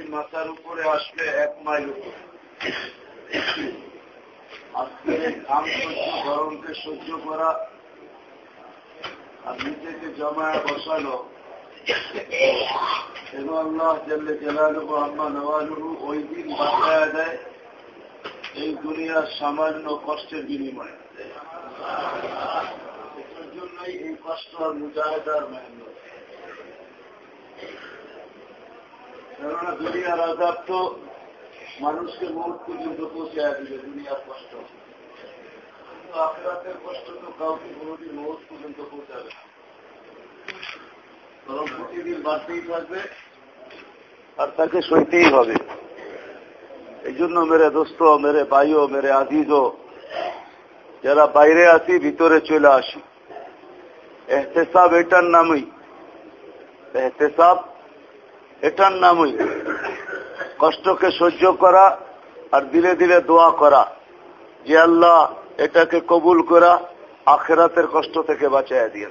বৃষ্টি মাথার উপরে আসবে এক মাইল উপরে। আজকে ঘাম সহ্য গরমকে সহ্য করা আর নিজেকে জমায় বসানো নওয়ালুহু ওই দিন বাঁচায় দেয় এই দুনিয়ার সামান্য কষ্টের বিনিময়ে। জন্যই এই কষ্ট আর মুজাহেদার মেহনত। কেননা দুনিয়ার আজাব তো মানুষকে মৌত পর্যন্ত পৌঁছায় দিবে, দুনিয়ার কষ্ট। কিন্তু কষ্ট তো কাউকে কোনোদিন মৌত পর্যন্ত পৌঁছাবে বরং প্রতিদিন বাড়তেই থাকবে আর তাকে সইতেই হবে। এই জন্য মেরে দোস্ত, মেরে ভাইও, মেরে আজিজও, যারা বাইরে আসি ভিতরে চলে আসি। এহতেসাব এটার নামই। এহতেসাব এটার নামই কষ্টকে সহ্য করা আর দিলে দিলে দোয়া করা। যে আল্লাহ এটাকে কবুল করা, আখেরাতের কষ্ট থেকে বাঁচাইয়া দিয়ে।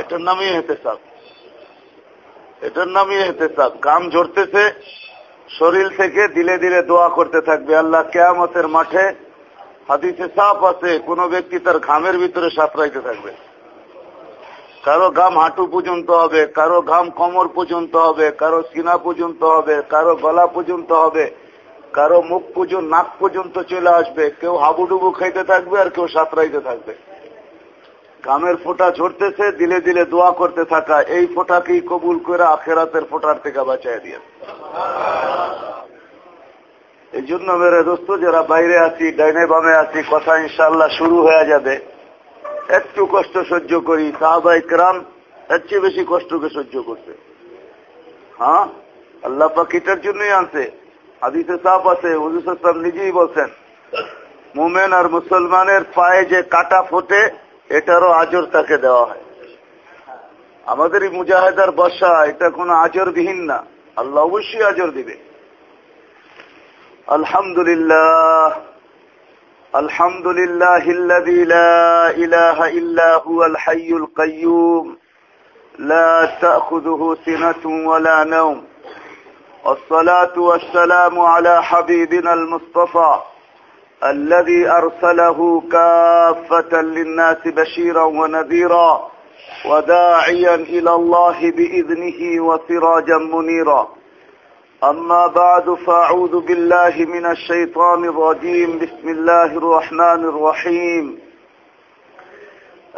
এটার নামই এহতেসাব। এটার নামই এহতেসাব। গাম ঝরতেছে, শরীর থেকে দিলে দিলে দোয়া করতে থাকবে। আল্লাহ কেয়ামতের মাঠে হাদিসে সাপ আছে, কোন ব্যক্তি তার ঘামের ভিতরে সাঁতরাইতে থাকবে। কারও ঘাম হাঁটু পর্যন্ত হবে, কারও ঘাম কমর পর্যন্ত হবে, কারও সিনা পর্যন্ত হবে, কারও গলা পর্যন্ত হবে, কারও মুখ পর্যন্ত, নাক পর্যন্ত চলে আসবে। কেউ হাবুডুবু খাইতে থাকবে আর কেউ সাঁতরাইতে থাকবে। ঘামের ফোঁটা ঝরতেছে, দিলে দিলে দোয়া করতে থাকা। এই ফোঁটাকেই কবুল করে আখেরাতের ফোঁটার থেকে বাঁচাই দিয়ে। এই জন্য মেরে দোস্ত, যারা বাইরে আছি, ডাইনে বামে আছি, কথা ইনশাল্লাহ শুরু হয়ে যাবে। একটু কষ্ট সহ্য করি সাহাবাই ক্রাম এর চেয়ে বেশি কষ্টকে সহ্য করছে। হ্যাঁ? আল্লাহ পাকিটার জন্যই আনছে। হাদিসে সাপ আছে, হুজুর নিজেই বলছেন, মোমেন আর মুসলমানের পায়ে যে কাটা ফোটে, এটারও আজর তাকে দেওয়া হয়। আমাদের এই মুজাহেদার বসা এটা কোনো আজরবিহীন না। আল্লাহ অবশ্যই আজর দিবে। আলহামদুলিল্লাহ। الحمد لله الذي لا إله إلا هو الحي القيوم. لا تأخذه سنة ولا نوم. والصلاة والسلام على حبيبنا المصطفى الذي أرسله كافة للناس بشيرا ونذيرا وداعيا إلى الله بإذنه وسراجا منيرا. أما بعد فأعوذ بالله من الشيطان الرجيم. بسم الله الرحمن الرحيم.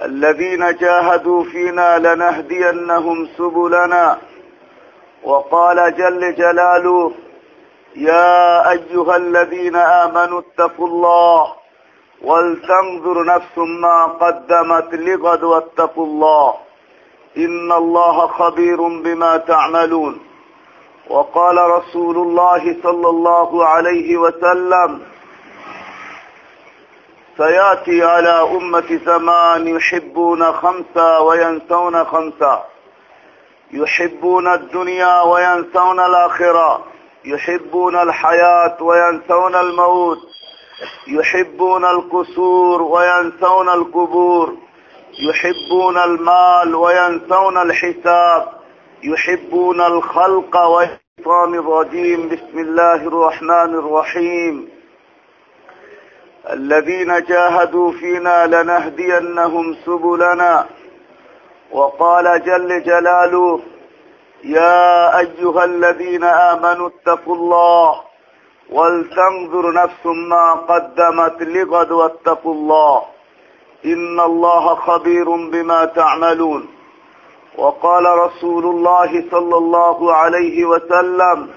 الذين جاهدوا فينا لنهدينهم سبلنا. وقال جل جلاله يا أيها الذين آمنوا اتقوا الله ولتنظر نفس ما قدمت لغد واتقوا الله. إن الله خبير بما تعملون. وقال رسول الله صلى الله عليه وسلم سيأتي على أمة زمان يحبون خمسة وينسون خمسة. يحبون الدنيا وينسون الآخرة. يحبون الحياة وينسون الموت. يحبون القصور وينسون القبور. يحبون المال وينسون الحساب. يحبون الخلق والشيطان الرجيم. بسم الله الرحمن الرحيم. الذين جاهدوا فينا لنهدينهم سبلنا. وقال جل جلاله يا أيها الذين آمنوا اتقوا الله ولتنظر نفس ما قدمت لغد واتقوا الله. إن الله خبير بما تعملون. وقال رسول الله صلى الله عليه وسلم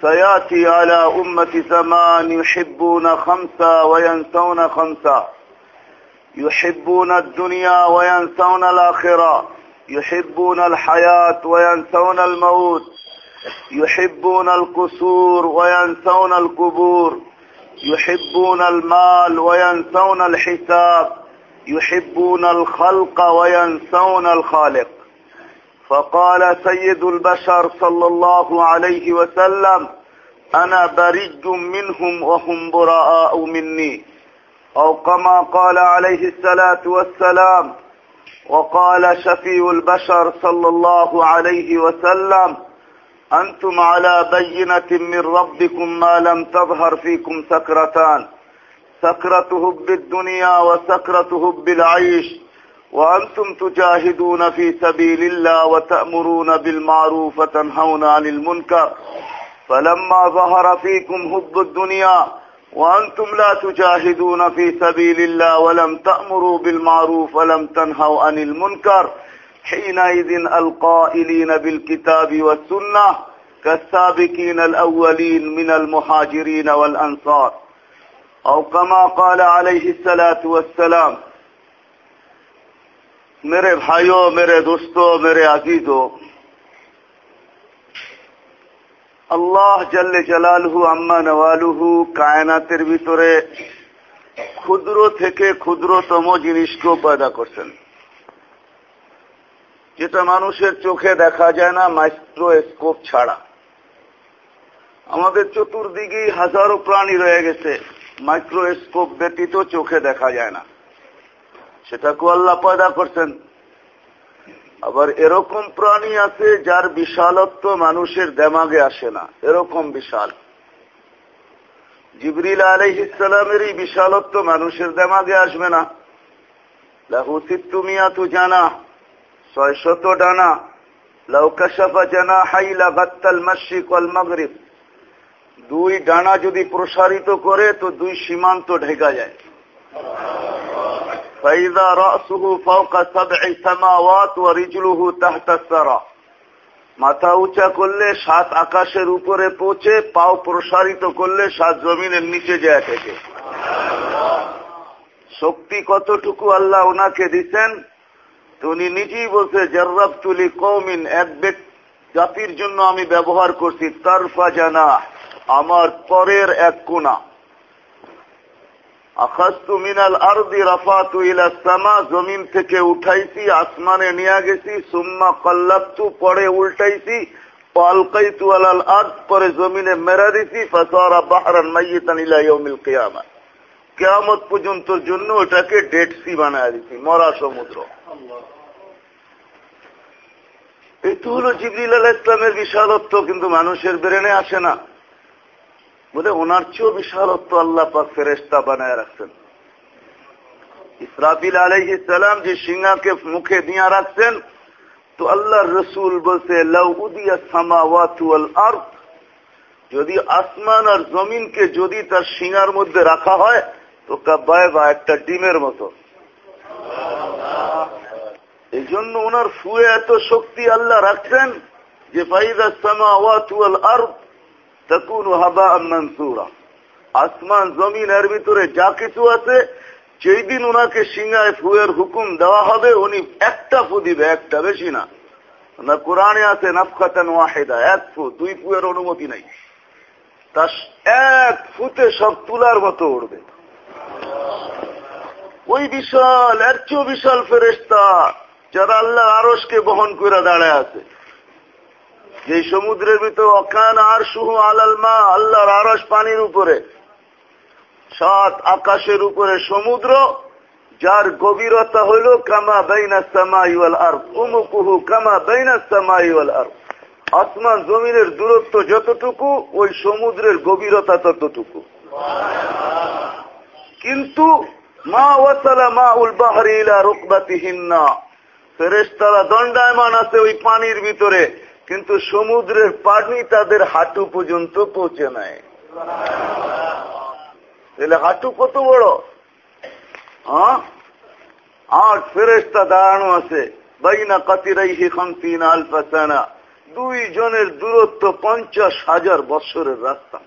سيأتي على أمة زمان يحبون خمسة وينسون خمسة. يحبون الدنيا وينسون الآخرة. يحبون الحياة وينسون الموت. يحبون القصور وينسون القبور. يحبون المال وينسون الحساب. يحبون الخلق وينسون الخالق. فقال سيد البشر صلى الله عليه وسلم أنا برج منهم وهم براء مني. أو كما قال عليه الصلاة والسلام وقال شفيع البشر صلى الله عليه وسلم أنتم على بينة من ربكم ما لم تظهر فيكم سكرتان. سكرة هب الدنيا وسكرة هب العيش. وأنتم تجاهدون في سبيل الله وتأمرون بالمعروف وتنهون عن المنكر. فلما ظهر فيكم هب الدنيا وأنتم لا تجاهدون في سبيل الله ولم تأمروا بالمعروف ولم تنهوا عن المنكر. حينئذ القائلين بالكتاب والسنة كالسابقين الأولين من المهاجرين والأنصار. أو كما قال عليه الصلاة والسلام, میرے بھائیوں میرے دوستوں میرے عزیزوں আল্লাহ জাল্লে জালালহু আম্মা নওয়ালুহু কায়নাতের ভিতরে ক্ষুদ্র থেকে ক্ষুদ্রতম জিনিস জিনিসকেও পয়দা করছেন। যেটা মানুষের চোখে দেখা যায় না, মাইক্রোস্কোপ ছাড়া। আমাদের চতুর্দিকে হাজারো প্রাণী রয়ে গেছে। মাইক্রোস্কোপ ব্যতীত চোখে দেখা যায় না। সেটাকেও আল্লাহ পয়দা করছেন। আবার এরকম প্রাণী আছে যার বিশালত্ব মানুষের দেমাগে আসে না। এরকম বিশাল। জিবরিল আলহ ইসলামেরই বিশালত্ব মানুষের দেমাগে আসবে না। লাহু সিত্তুমিয়া তু জানা ছয় শত ডানা লাউকাশাফা জানা হাইলা বাত্তাল মাসিক অল মাগরিব। দুই ডানা যদি প্রসারিত করে তো দুই সীমান্ত ঢেকা যায় فإذا رأسه فوق سبع سماوات ورجله تحت الثرى মাথা উঁচা করলে সাত আকাশের উপরে পৌঁছে পাও প্রসারিত করলে সাত জমিনের নিচে যায় থেকে শক্তি কতটুকু আল্লাহ ওনাকে দিচ্ছেন তো উনি নিজেই বলছে জর্রব তুলি কৌমিন এক জাতির জন্য আমি ব্যবহার করছি তারফা জানা আমার পরের এক কোনা। আখাস্তু মিনাল জমিন থেকে উঠাইছি, আসমানে নিয়ে গেছি, সুম্মা পরে উল্টাইছি আলাল পরে জমিনে মেরা দিছি জন্য ওটাকে ডেড সি বানায় দিছি, মরা সমুদ্র। তো হলো জিবরিল আলাহ ইসলামের বিশালত্ব, কিন্তু মানুষের ব্রেনে আসে না। বলে ওনার চেয়েও বিশালত্ব আল্লাহ পাক ফেরেস্তা বানায় রাখছেন। ইসরাফিল আলহ ইসলাম যে সিংহাকে মুখে দিয়া রাখছেন, তো আল্লাহ রসুল বলছে যদি আসমান আর জমিনকে যদি তার সিংহার মধ্যে রাখা হয়, তো কাব্বায় বা একটা ডিমের মতো। এই জন্য ওনার ফুয়ে এত শক্তি আল্লাহ রাখছেন যে, ফাইদা সামা ওয়াতুয়াল আর্থ তকুন হাবা আসমান, জমিন এর ভিতরে যা কিছু আছে, যেই দিন ওনাকে সিংহায় ফুয়ের হুকুম দেওয়া হবে, উনি একটা ফু দিবে, একটা বেশি না। না, কোরআনে আছে, নাফখাতান ওয়াহেদা, এক ফু, দুই ফুয়ের অনুমতি নাই। তা এক ফুতে সব তুলার মতো উঠবে ওই বিশাল, এর চেয়েও বিশাল ফেরেস্তা যারা আল্লাহ আরসকে বহন করে দাঁড়ায় আছে। যে সমুদ্রের ভিতর অকান আর সুহ আলাল মা, আল্লাহর আরস পানির উপরে। সাত আকাশের উপরে সমুদ্র, যার গভীরতা হইল কামা বেইনা সামাইওয়াল আর কুমুকুহু কামা বেইনা সামাইওয়াল আর আসমান জমিনের দূরত্ব যতটুকু, ওই সমুদ্রের গভীরতা ততটুকু। কিন্তু মা ওয়াসালা মা উল বাহারি ইলা রুকবাতিহিন্না, ফেরেশতারা দণ্ডায়মান আছে ওই পানির ভিতরে। কিন্তু সমুদ্রের পানি তাদের হাঁটু পর্যন্ত পৌঁছে নেয়। তাহলে হাঁটু কত বড়? হ্যাঁ? আট ফেরেস্তা দাঁড়ানো আছে। বাইনা কাতিরাইহি খামসিন আলফাসানা দুই জনের দূরত্ব পঞ্চাশ হাজার বছরের রাস্তা।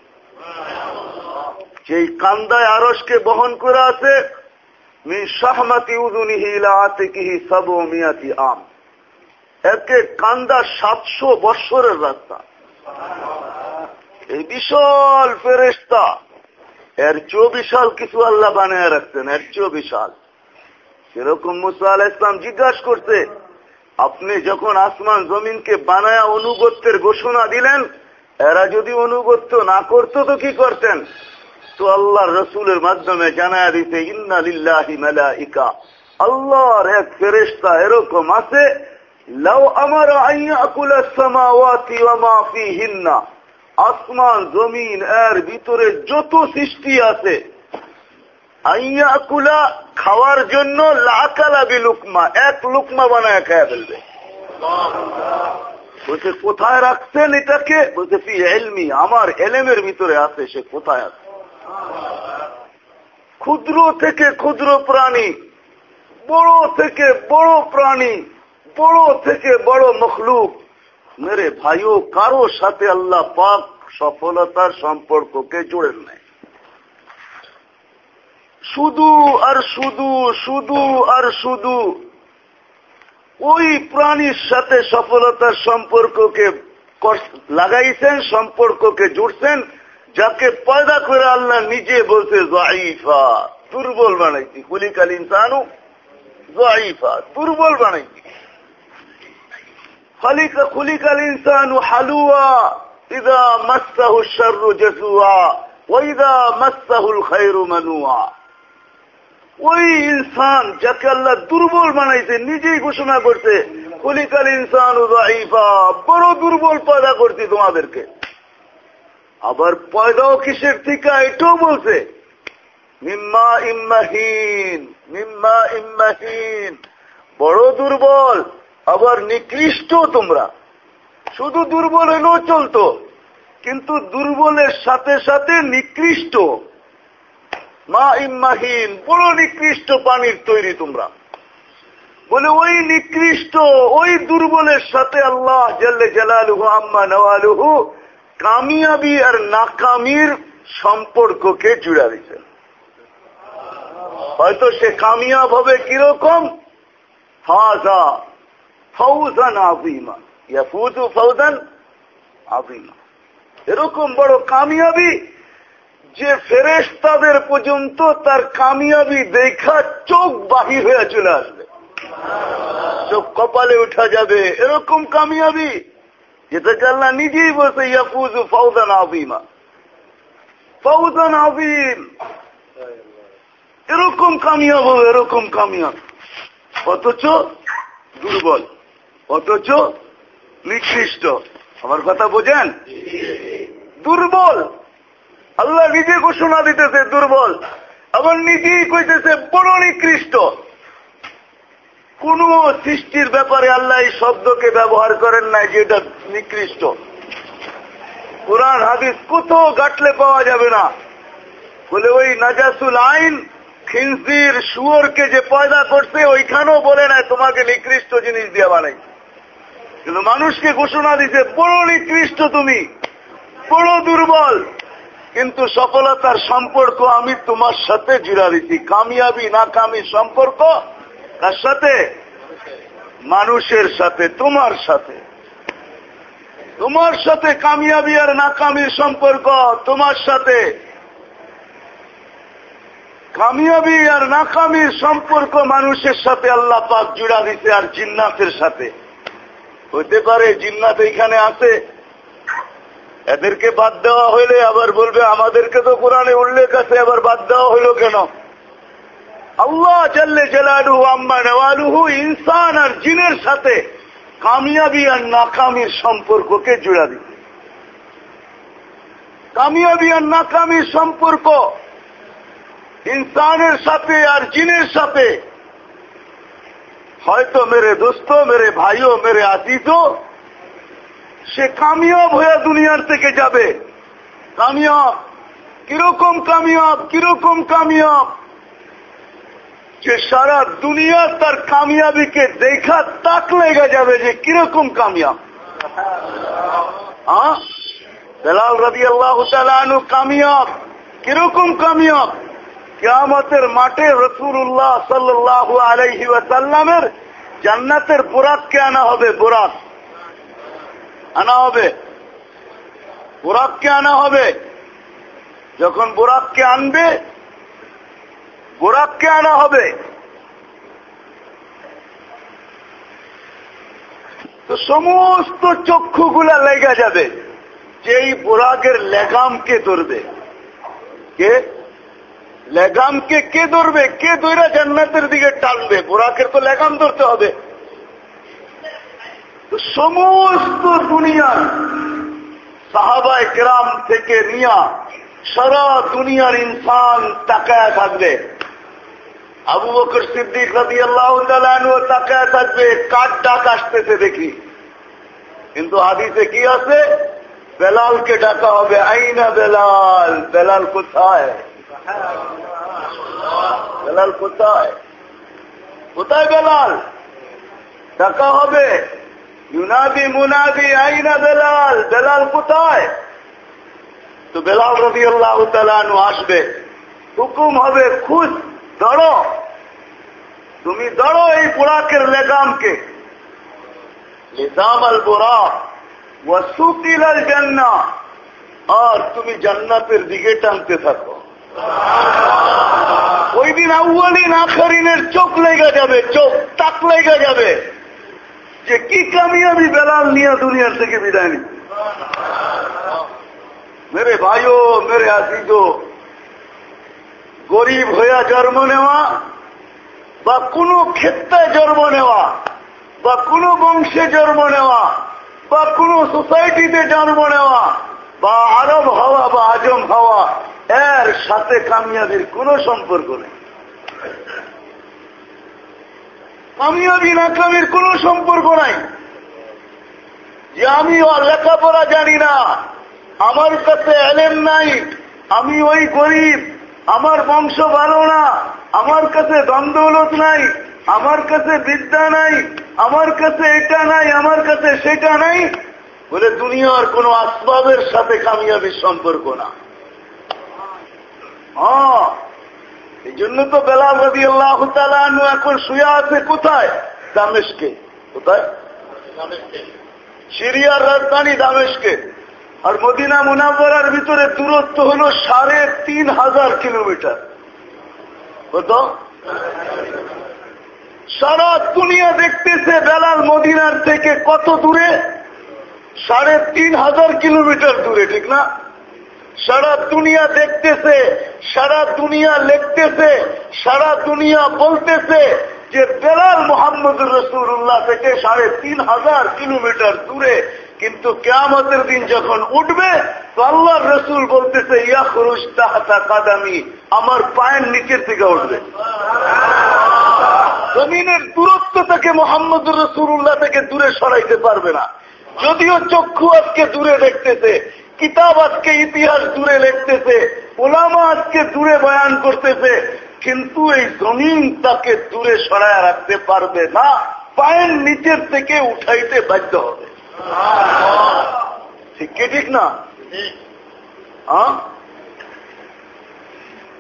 যেই কান্দায় আরসকে বহন করে আছে, মিন শাহমাতি উদুনিহি ইলা আতিকিহি সাবু মিয়াতি আম। একে কান্দা সাতশো বৎসরের রাস্তা। এই বিশাল ফেরেস্তা এর চেয়েও বিশাল কিছু আল্লাহ বানিয়ে রাখতেন এর চেয়েও বিশাল। সেরকম মুসা আল ইসলাম জিজ্ঞাসা করছে, আপনি যখন আসমান জমিনকে বানায়া অনুগত্যের ঘোষণা দিলেন, এরা যদি অনুগত্য না করতো তো কি করতেন? তো আল্লাহ রসুলের মাধ্যমে জানায় দিতে ইন্না লিল্লাহি মালাইকা। আল্লাহর এক ফেরেস্তা এরকম আছে আসমান, জমিন, এর ভিতরে যত সৃষ্টি আছে আইয়াকুলা খাওয়ার জন্য লাকালা লুকমা, এক লুকমা বানায় খায়া ফেলবে। বলছে, কোথায় রাখছেন এটাকে? বলছে, ফি এলমি আমার এলেমের ভিতরে আছে, সে কোথায় আছে? ক্ষুদ্র থেকে ক্ষুদ্র প্রাণী, বড় থেকে বড় প্রাণী বড় থেকে বড় মখলুক। মেরে ভাইও, কারও সাথে আল্লাহ পাক সফলতার সম্পর্ককে জোড়েন নাই শুধু আর শুধু শুধু আর শুধু ওই প্রাণীর সাথে সফলতার সম্পর্ককে লাগাইছেন, সম্পর্ককে জুড়ছেন, যাকে পয়দা করে আল্লাহ নিজে বলছে জাইফা দুর্বল বানাইছি। কুলিকাল ইনসানু জাইফা দুর্বল বানাইছি। খালিকা খুলিকাল ইনসানু হালুয়া, ইদা মাসাহু শাররু জাসুয়া ওয়াইদা মাসাহুল খায়রু মানুয়া। ওই ইনসান দুর্বল বানাইছে, নিজেই ঘোষণা করছে কলিকাল ইনসান বড় দুর্বল পয়দা করছি তোমাদেরকে। আবার পয়দাও কিসের থেকে এটাও বলছে, মিম্মা ইম্মাহীন মিম্মা ইম্মাহীন, বড় দুর্বল আবার নিকৃষ্ট তোমরা। শুধু দুর্বল হলেও চলতো, কিন্তু দুর্বলের সাথে সাথে নিকৃষ্ট। মা ইম্মাহীন, বড় নিকৃষ্ট পানির তৈরি তোমরা। বলে ওই নিকৃষ্ট, ওই দুর্বলের সাথে আল্লাহ জাল্লে জালালুহু আম্মা নওয়ালুহু কামিয়াবি আর নাকামির সম্পর্ককে জুড়া দিচ্ছেন হয়তো সে কামিয়াব হবে কীরকম? ফাজা ফৌজান আবিমা ইয়াফুজু ফৌজান আবিমা এরকম বড় কামিয়াবি যে ফেরেস্তাদের পর্যন্ত তার কামিয়াবি দেখা চোখ বাহির হয়ে চলে আসবে। চোখ কপালে উঠা যাবে, এরকম কামিয়াবি যেটাকে আল্লাহ নিজেই বলছে ইয়াফুজু ফৌজান আবিমা ফৌজান আবিম এরকম কামিয়াব এরকম কামিয়াব। অথচ দুর্বল। অথচ নিকৃষ্ট। আমার কথা বোঝেন? দুর্বল। আল্লাহ নিজে ঘোষণা দিতেছে দুর্বল। আবার নিজেই কইতেছে বড় নিকৃষ্ট। কোন সৃষ্টির ব্যাপারে আল্লাহ এই শব্দকে ব্যবহার করেন নাই যে এটা নিকৃষ্ট। কোরআন, হাদিস কোথাও গাটলে পাওয়া যাবে না। বলে ওই নাজাসুল আইন খিনজির শুয়োরকে যে পয়দা করছে, ওইখানেও বলে নাই, তোমাকে নিকৃষ্ট জিনিস দিয়ে বানাই। কিন্তু মানুষকে ঘোষণা দিছে বড় নিকৃষ্ট তুমি বড় দুর্বল। কিন্তু সফলতার সম্পর্ক আমি তোমার সাথে জুড়া দিচ্ছি কামিয়াবি না কামি সম্পর্ক কার সাথে? মানুষের সাথে, তোমার সাথে। তোমার সাথে কামিয়াবি আর নাকামির সম্পর্ক, তোমার সাথে। কামিয়াবি আর নাকামির সম্পর্ক মানুষের সাথে আল্লাহ পাক জুড়া দিছে আর জিন্নাতের সাথে। হইতে পারে, জিন্নাত এখানে আছে। এদেরকে বাদ দেওয়া হইলে আবার বলবে, আমাদেরকে তো কোরআনে উল্লেখ আছে, আবার বাদ দেওয়া হইল কেন? আল্লাহ জাল্লে জেলালু আম্মা নেওয়ালুহু, ইনসান আর জিনের সাথে কামিয়াবি আর নাকামির সম্পর্ককে জুড়া দিচ্ছে কামিয়াবি আর নাকামির সম্পর্ক, ইনসানের সাথে আর জিনের সাথে হয়তো মেরে দোস্ত, মেরে ভাইও, মেরে আতিত সে কামিয়াব হয়ে দুনিয়ার থেকে যাবে। কামিয়াব, কীরকম কামিয়াব কীরকম কামিয়াব? যে সারা দুনিয়া তার কামিয়াবিকে দেখা তাক লেগে যাবে যে কীরকম কামিয়াব। হ্যাঁ বেলাল রবি আল্লাহ কামিয়াব, কীরকম কামিয়াব? কেয়ামতের মাঠে রসুল্লাহ সাল্লাহ আলাইহি ওয়াসাল্লামের জান্নাতের বোরাককে আনা হবে, বোরাক। আনা হবে। বোরাককে আনা হবে। যখন বোরাককে আনবে, বোরাককে আনা হবে। তো সমস্ত চক্ষুগুলা লেগা যাবে যে এই বোরাকের লেগামকে ধরবে। কে? লেগামকে কে ধরবে? কে দৈরা জান্নাতের দিকে টানবে? বোরাকের তো লেগাম ধরতে হবে। সমস্ত দুনিয়ার সাহাবায় গ্রাম থেকে নিয়া সারা দুনিয়ার ইনসান তাকায় থাকবে। আবু বকর সিদ্দিক রাজি তাকায় থাকবে কার ডাক আসতেছে দেখি। কিন্তু আদিতে কি আছে? বেলালকে ডাকা হবে। আইনা বেলাল? বেলাল কোথায়? বেলাল কোথায়? কোথায় বেলাল ডাকা হবে। ইউনাদি মুনাদি আইনা বেলাল বেলাল কোথায়? তো বেলাল রবি আল্লাহ তালু আসবে। হুকুম হবে খুশ ধরো। তুমি ধরো এই বুড়াকের লেগামকে। লেদাম আল বোরা ওয়াসুকিল আল জান্না আর তুমি জান্নাতের দিকে টানতে থাকো। ওই দিন আউ্বালিন আখারিনের চোখ লেগে যাবে, চোখ তাক লেগে যাবে। যে কি কামিয়াবি বেলাল নিয়ে দুনিয়ার থেকে বিদায় নি মেরে ভাইও, মেরে আসিজো গরিব হইয়া জন্ম নেওয়া বা কোনো ক্ষেত্রে জন্ম নেওয়া বা কোনো বংশে জন্ম নেওয়া বা কোনো সোসাইটিতে জন্ম নেওয়া বা আরব হওয়া বা আজম হওয়া এর সাথে কামিয়াবির কোনো সম্পর্ক নেই। কামিয়াবি নাকামির কোনো সম্পর্ক নাই। যে আমি লেখাপড়া জানি না, আমার কাছে এলেন নাই, আমি ওই গরিব, আমার বংশ ভালো না, আমার কাছে দ্বন্দ্বলত নাই, আমার কাছে বিদ্যা নাই, আমার কাছে এটা নাই, আমার কাছে সেটা নাই, বলে দুনিয়ার কোন আসবাবের সাথে কামিয়াবির সম্পর্ক না। হ্যাঁ এই জন্য তো বেলাল রবি আল্লাহ এখন শুয়ে আছে কোথায়? দামেশকে। কোথায়? সিরিয়ার রাজধানী দামেশকে। আর মদিনা মুনাবরার ভিতরে দূরত্ব হল সাড়ে তিন হাজার কিলোমিটার। কত? সারা দুনিয়া দেখতেছে বেলাল মদিনার থেকে কত দূরে? সাড়ে তিন হাজার কিলোমিটার দূরে ঠিক না? সারা দুনিয়া দেখতেছে, সারা দুনিয়া লিখতেছে, সারা দুনিয়া বলতেছে যে বেলাল মোহাম্মদ রসুল্লাহ থেকে সাড়ে তিন হাজার কিলোমিটার দূরে কিন্তু কেয়ামতের দিন যখন উঠবে, তো আল্লাহ রসুল বলতেছে ইয়া খরুজ তাহাতা কাদামি আমার পায়ের নিচের থেকে উঠবে। জমিনের দূরত্ব থেকে মোহাম্মদ রসুল্লাহ থেকে দূরে সরাইতে পারবে না। যদিও চক্ষু আজকে দূরে দেখতেছে কিতাব আজকে ইতিহাস দূরে লিখতেছে, ওলামা আজকে দূরে বয়ান করতেছে, কিন্তু এই জমিন তাকে দূরে সরায় রাখতে পারবে না, পায়ের নিচের থেকে উঠাইতে বাধ্য হবে। ঠিক ঠিক না? হ্যাঁ?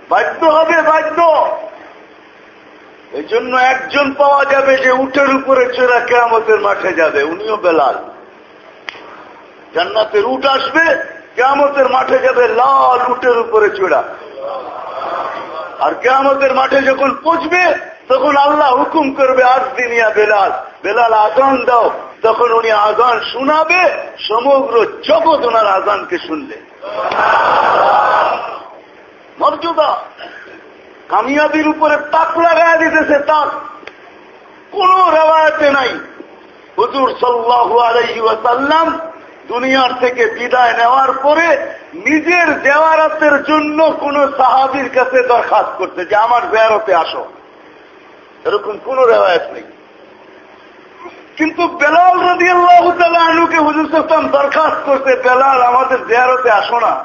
বাধ্য হবে, বাধ্য। এই জন্য একজন পাওয়া যাবে যে উঠের উপরে চোরা কেয়ামতের মাঠে যাবে, উনিও বেলাল। জান্নাতের উঠ আসবে, কেয়ামতের মাঠে যাবে লাল উটের উপরে চোরা আর কেয়ামতের মাঠে যখন পৌঁছবে তখন আল্লাহ হুকুম করবে, আজ দিনিয়া বেলাল বেলাল আজান দাও। তখন উনি আজান শোনাবে, সমগ্র জগৎ ওনার আজানকে শুনলে মর্যাদা, কামিয়াবির উপরে তাক লাগায় দিতেছে তাক। কোন রেওয়ায়তে নাই। হুজুর সাল্লাহ আলাইহি ওয়াসাল্লাম দুনিয়ার থেকে বিদায় নেওয়ার পরে নিজের দেওয়ারাতের জন্য কোন সাহাবির কাছে দরখাস্ত করতে যে আমার বেয়ারতে আসো। এরকম কোন রেওয়ায়ত নেই। কিন্তু বেলাল রদি আল্লাহ আনুকে হুজুর সাল্লাম দরখাস্ত করতে, বেলাল, আমাদের দেয়ারতে আসো না।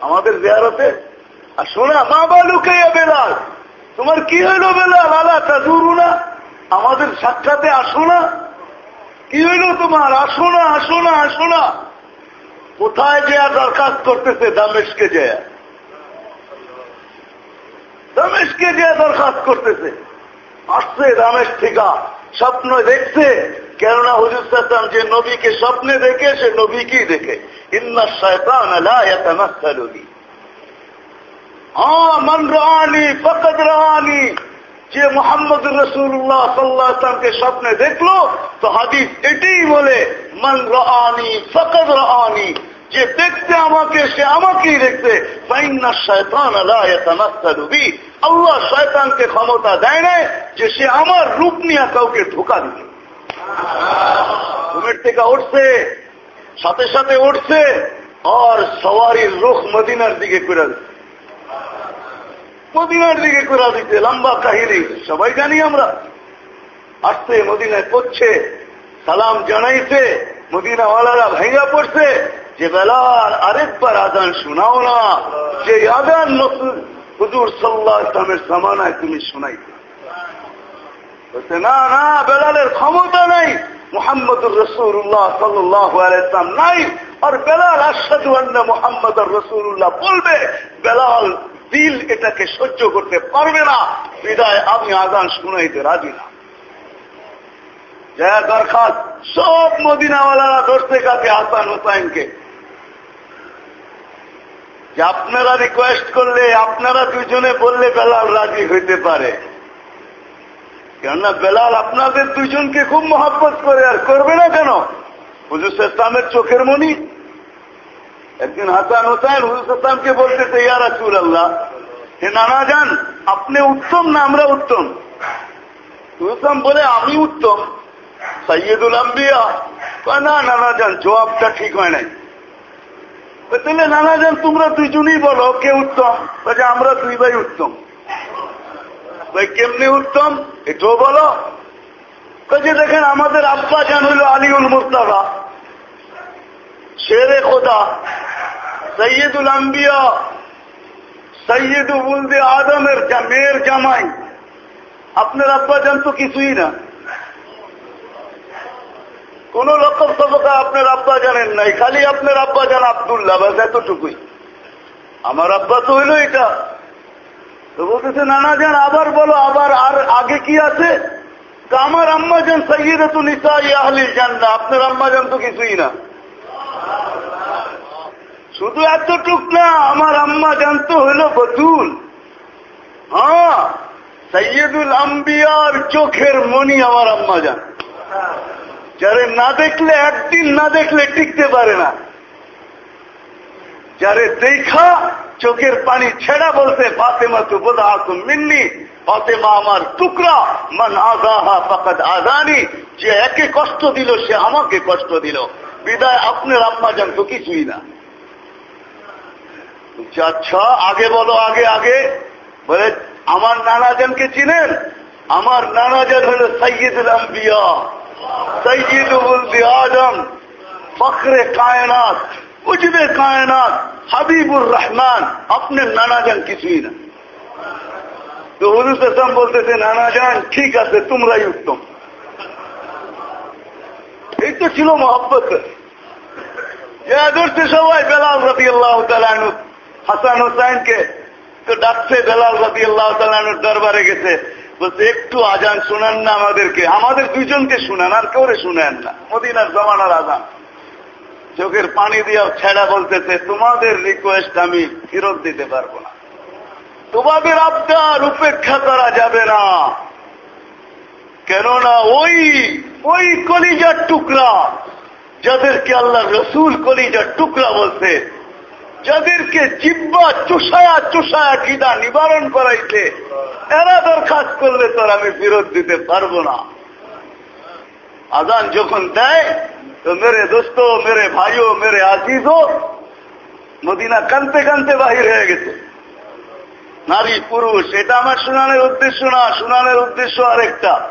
আমাদের দেয়ারতে আসো না। মা বালুকে বেলাল, তোমার কি হইল বেলাল? আলা তা না আমাদের সাক্ষাতে আসো না। কি তোমার, আসো না আসো না আসো না। কোথায় যে দরখাস্ত করতেছে দামেশকে যে দামেশকে যে দরখাস্ত করতেছে। আসছে দামেশ থেকে স্বপ্ন দেখছে। কেননা হুজুর সাল্লাম যে নবীকে স্বপ্নে দেখে, সে নবীকেই দেখে। ইন্না শয়তান আলায়াতামাসালুনি হ্যাঁ মন রানি ফকত রানি যে মোহাম্মদ রসুল্লাহ সাল্লাহামকে স্বপ্নে দেখল, তো হাদিস এটাই বলে, মন রানি ফকত রানি যে দেখতে আমাকে, সে আমাকেই দেখতে ফাইন্না শয়তান আলাবি আল্লাহ শয়তানকে ক্ষমতা দেয় না যে সে আমার রূপ নিয়ে কাউকে ঢোকা দিবে। ঘুমের থেকে উঠছে, সাথে সাথে উঠছে, আর সওয়ারির রুখ মদিনার দিকে করে দিচ্ছে। মদিনার দিকে করে দিচ্ছে লম্বা কাহিনী। সবাই জানি আমরা। আসছে, মদিনায় করছে সালাম জানাইছে, মদিনাওয়ালারা ভেঙা পড়ছে, যে বেলাল আরেকবার আদান শোনাও না। যে আদান নতুন হুজুর সাল্লাহ ইসলামের সামানায় তুমি বলছে, না না, বেলালের ক্ষমতা নাই। মোহাম্মদুর রসুল্লাহ সাল্লাম নাই। আর বেলাল আসাদু মোহাম্মদ রসুল্লাহ বলবে, বেলাল দিল এটাকে সহ্য করতে পারবে না। বিদায় আমি আগান শুনাইতে রাজি না। জয়া দরখাস্ত, সব মদিনাওয়ালারা ধরতে কাছে হাসান হুসাইনকে। যে আপনারা রিকোয়েস্ট করলে, আপনারা দুজনে বললে বেলাল রাজি হইতে পারে। কেননা বেলাল আপনাদের দুজনকে খুব মহাব্বত করে আর করবে না কেন? হুজুর ইসলামের চোখের মনি একদিন হাসান হোসেন হুজুর ইসলামকে বলতেছে ইয়ারা চুল আল্লাহ হে নানা যান আপনি উত্তম না আমরা উত্তম? হুজুর বলে, আমি উত্তম। সৈয়দুল আম্বিয়া না নানা যান জবাবটা ঠিক হয় নাই। তাহলে নানা যান তোমরা দুজনই বলো, কে উত্তম? আমরা দুই ভাই উত্তম। ভাই কেমনি উত্তম? এটাও বলো। যে দেখেন, আমাদের আব্বা জান হইল আলিউল মুস্তাফা। শেরে খোদা। সৈয়দুল আম্বিয়া সৈয়দু বুলদে আদমের মেয়ের জামাই। আপনার আব্বা জান তো কিছুই না। কোন রকম সবকা আপনার আব্বা জানেন নাই, খালি আপনার আব্বা জান আবদুল্লাহ, বাস এতটুকুই। আমার আব্বা তো হইল এটা। তো বলতেছে, নানা যান আবার বলো, আবার আর আগে কি আছে? আমার আম্মা যান সৈয়দ তো নিসা ইয়াহলিল যান না আপনার আম্মা যান তো কিছুই না। শুধু এতটুক না, আমার আম্মা জানতো হইল বতুল হ্যাঁ সৈয়দুল আম্বিয়ার চোখের মনি আমার আম্মা যান যারে না দেখলে, একদিন না দেখলে টিকতে পারে না। যারে দেখা, চোখের পানি ছেড়া বলতে ফাতেমা তু বোধা মিন্নি, ফাতেমা আমার টুকরা, মান আগাহা ফাকাদ আদানি, যে একে কষ্ট দিল, সে আমাকে কষ্ট দিল। বিদায়, আপনার আম্মা যান তো কিছুই না। আচ্ছা আগে বলো, আগে আগে। বলে, আমার নানাজনকে চিনেন? আমার নানাজন হল সৈয়দুল আম্বিয়া। সৈয়দুল আজম ফখরে কায়নাত, উজবে কায়নাত, হাবিবুর রহমান। আপনার নানাজান কিছুই না। তো হরুস আসলাম বলতেছে, নানাজান, ঠিক আছে, তোমরাই উত্তম। এই তো ছিল মহব্বত। ধরছে সবাই বেলাল রবি আল্লাহ তালু হাসান হোসাইনকে ডাকছে বেলাল রবি আল্লাহ তালুর দরবারে গেছে। বলছে, একটু আজান শোনান না আমাদেরকে। আমাদের দুজনকে শুনান, আর কেউরে শুনেন না। মদিনার জমানার আজান। চোখের পানি দিয়ে ছেড়া বলতেছে, তোমাদের রিকোয়েস্ট আমি ফেরত দিতে পারব না। তোমাদের আবদার উপেক্ষা করা যাবে না। কেননা ওই ওই কলিজার টুকরা, যাদেরকে আল্লাহ রসুল কলিজার টুকরা বলছে যাদেরকে জিব্বা চুষায়া চুষায়া কিদা নিবারণ করাইছে, এরা দরখাস্ত করলে তোর আমি ফেরত দিতে পারব না। আজান যখন দেয়, তো মেরে দোস্ত, মেরে ভাইও, মেরে আজিজও মদিনা কানতে কানতে বাহির হয়ে গেছে। নারী পুরুষ, এটা আমার শুনানের উদ্দেশ্য না, শুনানের উদ্দেশ্য আরেকটা।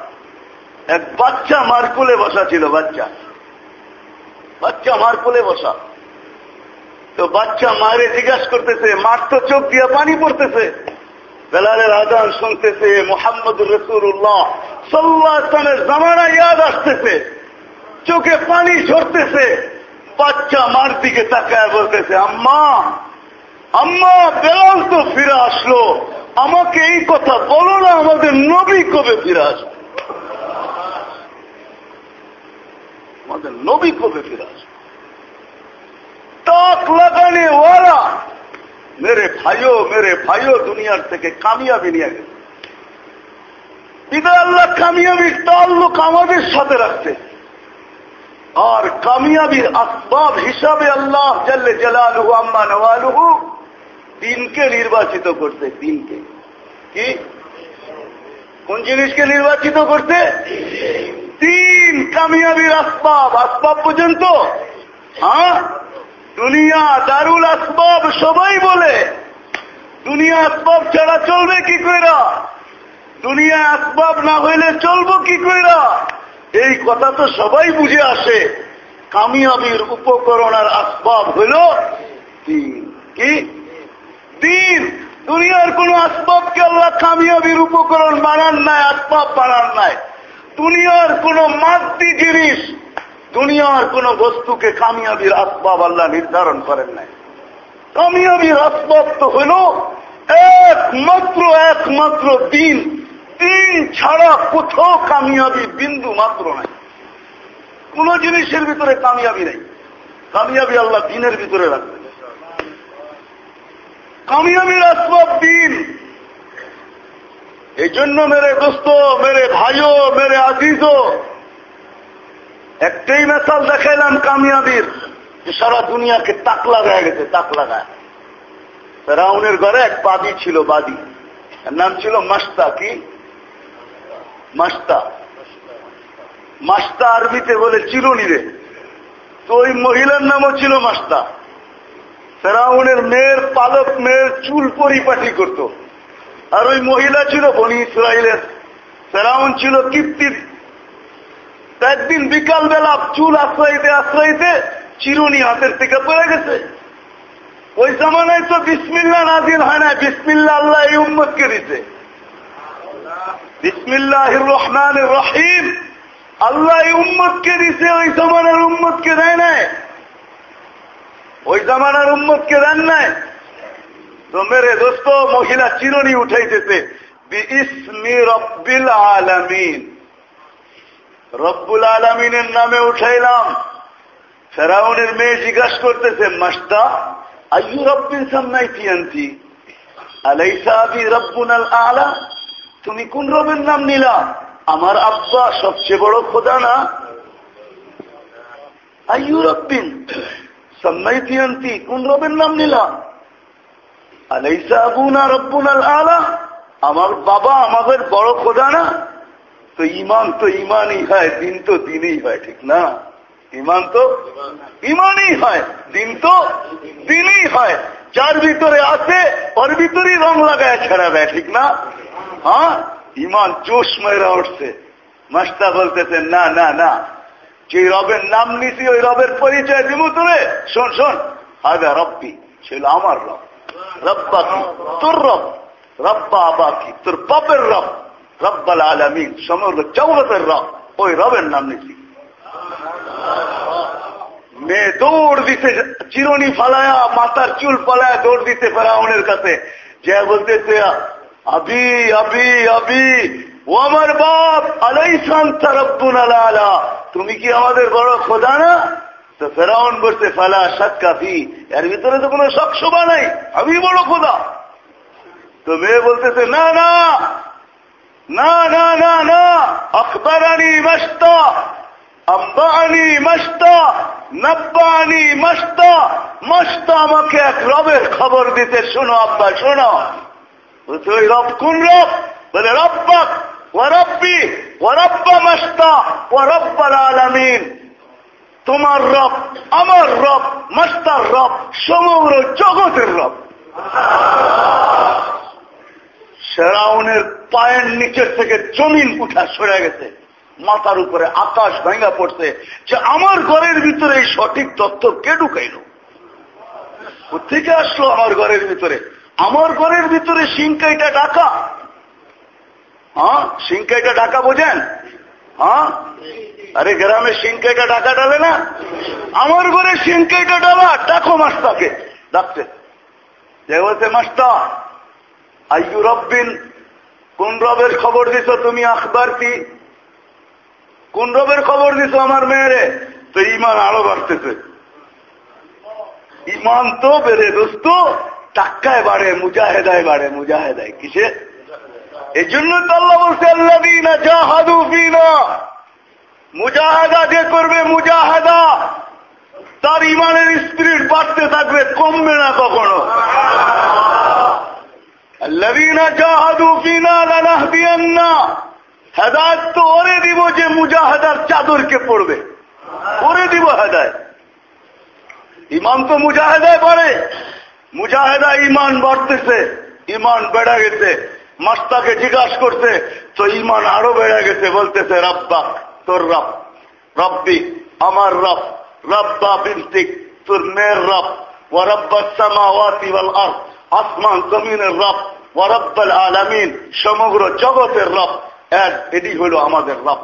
এক বাচ্চা মারকুলে বসা ছিল, বাচ্চা। বাচ্চা মারকুলে বসা। তো বাচ্চা মায়ের জিজ্ঞাসা করতেছে, মার তো চোখ দিয়ে পানি পড়তেছে। বেলালের আদান শুনতেছে মোহাম্মদ রসুল্লাহ সাল্লাহ জামানা ইয়াদ আসতেছে, চোখে পানি ঝরতেছে। বাচ্চা মার দিকে তাকায় বলতেছে, আম্মা আম্মা, বেলাল তো ফিরে আসলো। আমাকে এই কথা বলো না, আমাদের নবী কবে ফিরে আসবে? আমাদের নবী কবে ফিরে আসবে? তাক লাগানে ওয়ালা। মেরে ভাইও মেরে ভাইও দুনিয়ার থেকে কামিয়াবি নিয়ে গেছে। বিদায় আল্লাহ কামিয়াবির তাল্লুক আমাদের সাথে রাখছে। আর কামিয়াবির আসবাব হিসাবে আল্লাহ জাল্লে জালালুহু আম্মা নওয়ালুহু তিনকে নির্বাচিত করতে তিনকে কি? কোন জিনিসকে নির্বাচিত করতে তিন কামিয়াবির আসবাব। আসবাব পর্যন্ত হ্যাঁ? দুনিয়া দারুল আসবাব সবাই বলে। দুনিয়া আসবাব ছাড়া চলবে কি কইরা? দুনিয়া আসবাব না হইলে চলবো কি কইরা? এই কথা তো সবাই বুঝে আসে। কামিয়াবির উপকরণ আর আসবাব হইল কি? দিন। দুনিয়ার কোন আসবাবকে আল্লাহ কামিয়াবির উপকরণ বানান নাই, আসবাব বানান নাই। দুনিয়ার কোন মাতৃ জিনিস দুনিয়ার কোন বস্তুকে কামিয়াবির আসবাব আল্লাহ নির্ধারণ করেন নাই। কামিয়াবির আসবাব তো হইল একমাত্র একমাত্র দিন। দিন ছাড়া কোথাও কামিয়াবি বিন্দু মাত্র নাই। কোন জিনিসের ভিতরে কামিয়াবি নেই। কামিয়াবি আল্লাহ দিনের ভিতরে রাখবে কামিয়াবির আসবাব দিন। এই জন্য মেরে দোস্ত, মেরে ভাইও, মেরে আজিজও একটাই মেসাল দেখাইলাম কামিয়াবির যে সারা দুনিয়াকে তাক লাগায় গেছে, তাক লাগায়। রাউনের ঘরে এক বাদি ছিল, বাদি। নাম ছিল মাস্তা, কি? মাস্তা। মাস্তা আরবিতে বলে চিরুনি রে। তো ওই মহিলার নামও ছিল মাস্তা। ফেরাউনের মেয়ের পালক, মেয়ের চুল পরিপাটি করত। আর ওই মহিলা ছিল বনি ইসরায়েলের ফেরাউন ছিল কীর্তির একদিন বিকাল বেলা চুল আশ্রয়তে আশ্রয়তে চিরুনি হাতের থেকে পড়ে গেছে। ওই জামানায় তো বিসমিল্লা নাজিল হয় না, বিসমিল্লা আল্লাহ এই উম্মতকে দিতে বিসমিল্লাহ রহমান রহিম। আল্লাহ এই উম্মতকে দিছে, ওই জামানার উম্মতকে দেয় নাই। ওই জামানার উম্মতকে দেন নাই। তো মেরে দোস্ত, মহিলা চিরনি উঠাইতেছে। ইসমি রব্বিল আলামিন। রব্বুল আলমিনের নামে উঠাইলাম। ফেরাউনের মেয়ে জিজ্ঞাসা করতেছে, মাস্তা আয়ু রব্বিন সামনাই পিয়ান্তি আলাইসা আবি রব্বুন আল আলা? তুমি কোন রবের নাম নিলা? আমার আব্বা সবচেয়ে বড় খোদা না। আয়ু রব্বিন সামনাই পিয়ান্তি কোন রবের নাম নিলা? আলাইসা আবুনা রব্বুন আল আলা? আমার বাবা আমাদের বড় খোদা না? তো ইমান তো ইমানই হয়, দিন তো দিনই হয়, ঠিক না? ইমান তো ইমানই হয়, দিন তো দিনই হয়। যার ভিতরে আছে, ওর ভিতরেই রং লাগায় ছেড়া দেয়, ঠিক না? হ্যাঁ? ইমান জোশ মেয়েরা উঠছে। মাস্তা বলতেছে, না না না। যে রবের নাম নিছি, ওই রবের পরিচয় দিব তোরে। শোন শোন। হাজা রব্বি ছিল আমার রব। রব্বা কি তোর রব। রব্বা আবা কি তোর বাপের রব। রব্বাল আলমিন, সমগ্র জগতের রব, ওই রবের নাম নিছি। মেয়ে দৌড় দিতে চিরনি ফালায়া, মাথার চুল ফালায়া দৌড় দিতে ফেরাউনের কাছে। যে বলতেছে, আবি আবি আবি, ও আমার বাপ আলাই শান্তা রব্বুন আলা তুমি কি আমাদের বড় খোদা না? তো ফেরাউন বলছে, ফালা সাক্ষাফি এর ভিতরে তো কোনো শখ শোভা নাই, আমি বড় খোদা। তো মেয়ে বলতেছে, না না না না না না। আখবরানি মস্তা আব্বানি মস্তা নব্বানি মস্তা মস্তা আমাকে এক রবের খবর দিতে শোনো, আব্বা, শোনো। ওই রব কোন রব? বলে, রব্বাক ও রব্বি ও রব্বা মস্তা ও রব্বাল আলমিন। তোমার রব আমার রব মস্তার রব, সমগ্র জগতের রব। সেরাউনের পায়ের নিচের থেকে জমিন উঠা সরে গেছে। মাথার উপরে আকাশ ভেঙা পড়ছে যে আমার ঘরের ভিতরে এই সঠিক তথ্য কে ঢুকাইল? থেকে আসলো আমার ঘরের ভিতরে? আমার ঘরের ভিতরে সিংকাইটা ডাকা হ্যাঁ সিংকাইটা ডাকা বোঝেন? হ্যাঁ? আরে গ্রামে সিংকাইটা ডাকা ডালে না? আমার ঘরে সিংকাইটা ডালা ডাকো মাস্তাকে। ডাকতে মাস্তা আইয়ু কোন রবের খবর দিছ তুমি আখবার কি কোন রবের খবর দিছ আমার মেয়েরে? তো ইমান আরও বাড়তেছে। ইমান তো বেড়ে, দোস্ত, টাক্কায় বাড়ে, মুজাহেদায় বাড়ে, মুজাহেদায়। কিসে? এই জন্য আল্লাহ বলছে আল্লাহ জাহাদু যে করবে মুজাহাদা, তার ইমানের স্পিরিট বাড়তে থাকবে, কমবে না কখনো। লবিনা জাহাদু ফিনা লানাহদিয়ান্না হেদায়ত তো ওরে দিব যে মুজাহাদার চাদরকে পড়বে ওরে দিব হেদায়ত। ইমান তো মুজাহেদায় পড়ে। মুজাহেদা ইমান বাড়তেছে, ইমান বেড়া গেছে। মাস্তাকে জিজ্ঞাসা করছে, তো ইমান আরও বেড়ে গেছে? বলতেছে রব্বা তোর রব। রব্বি, আমার রব। রব্বা বিন্তিক, তোর মেয়ের রব। ও রব্বাসমাওয়াতি ওয়াল আরদ। আসমান জমিনের ও রব্বাল আলামিন, সমগ্র জগতের রব। এক, এটি হলো আমাদের রব।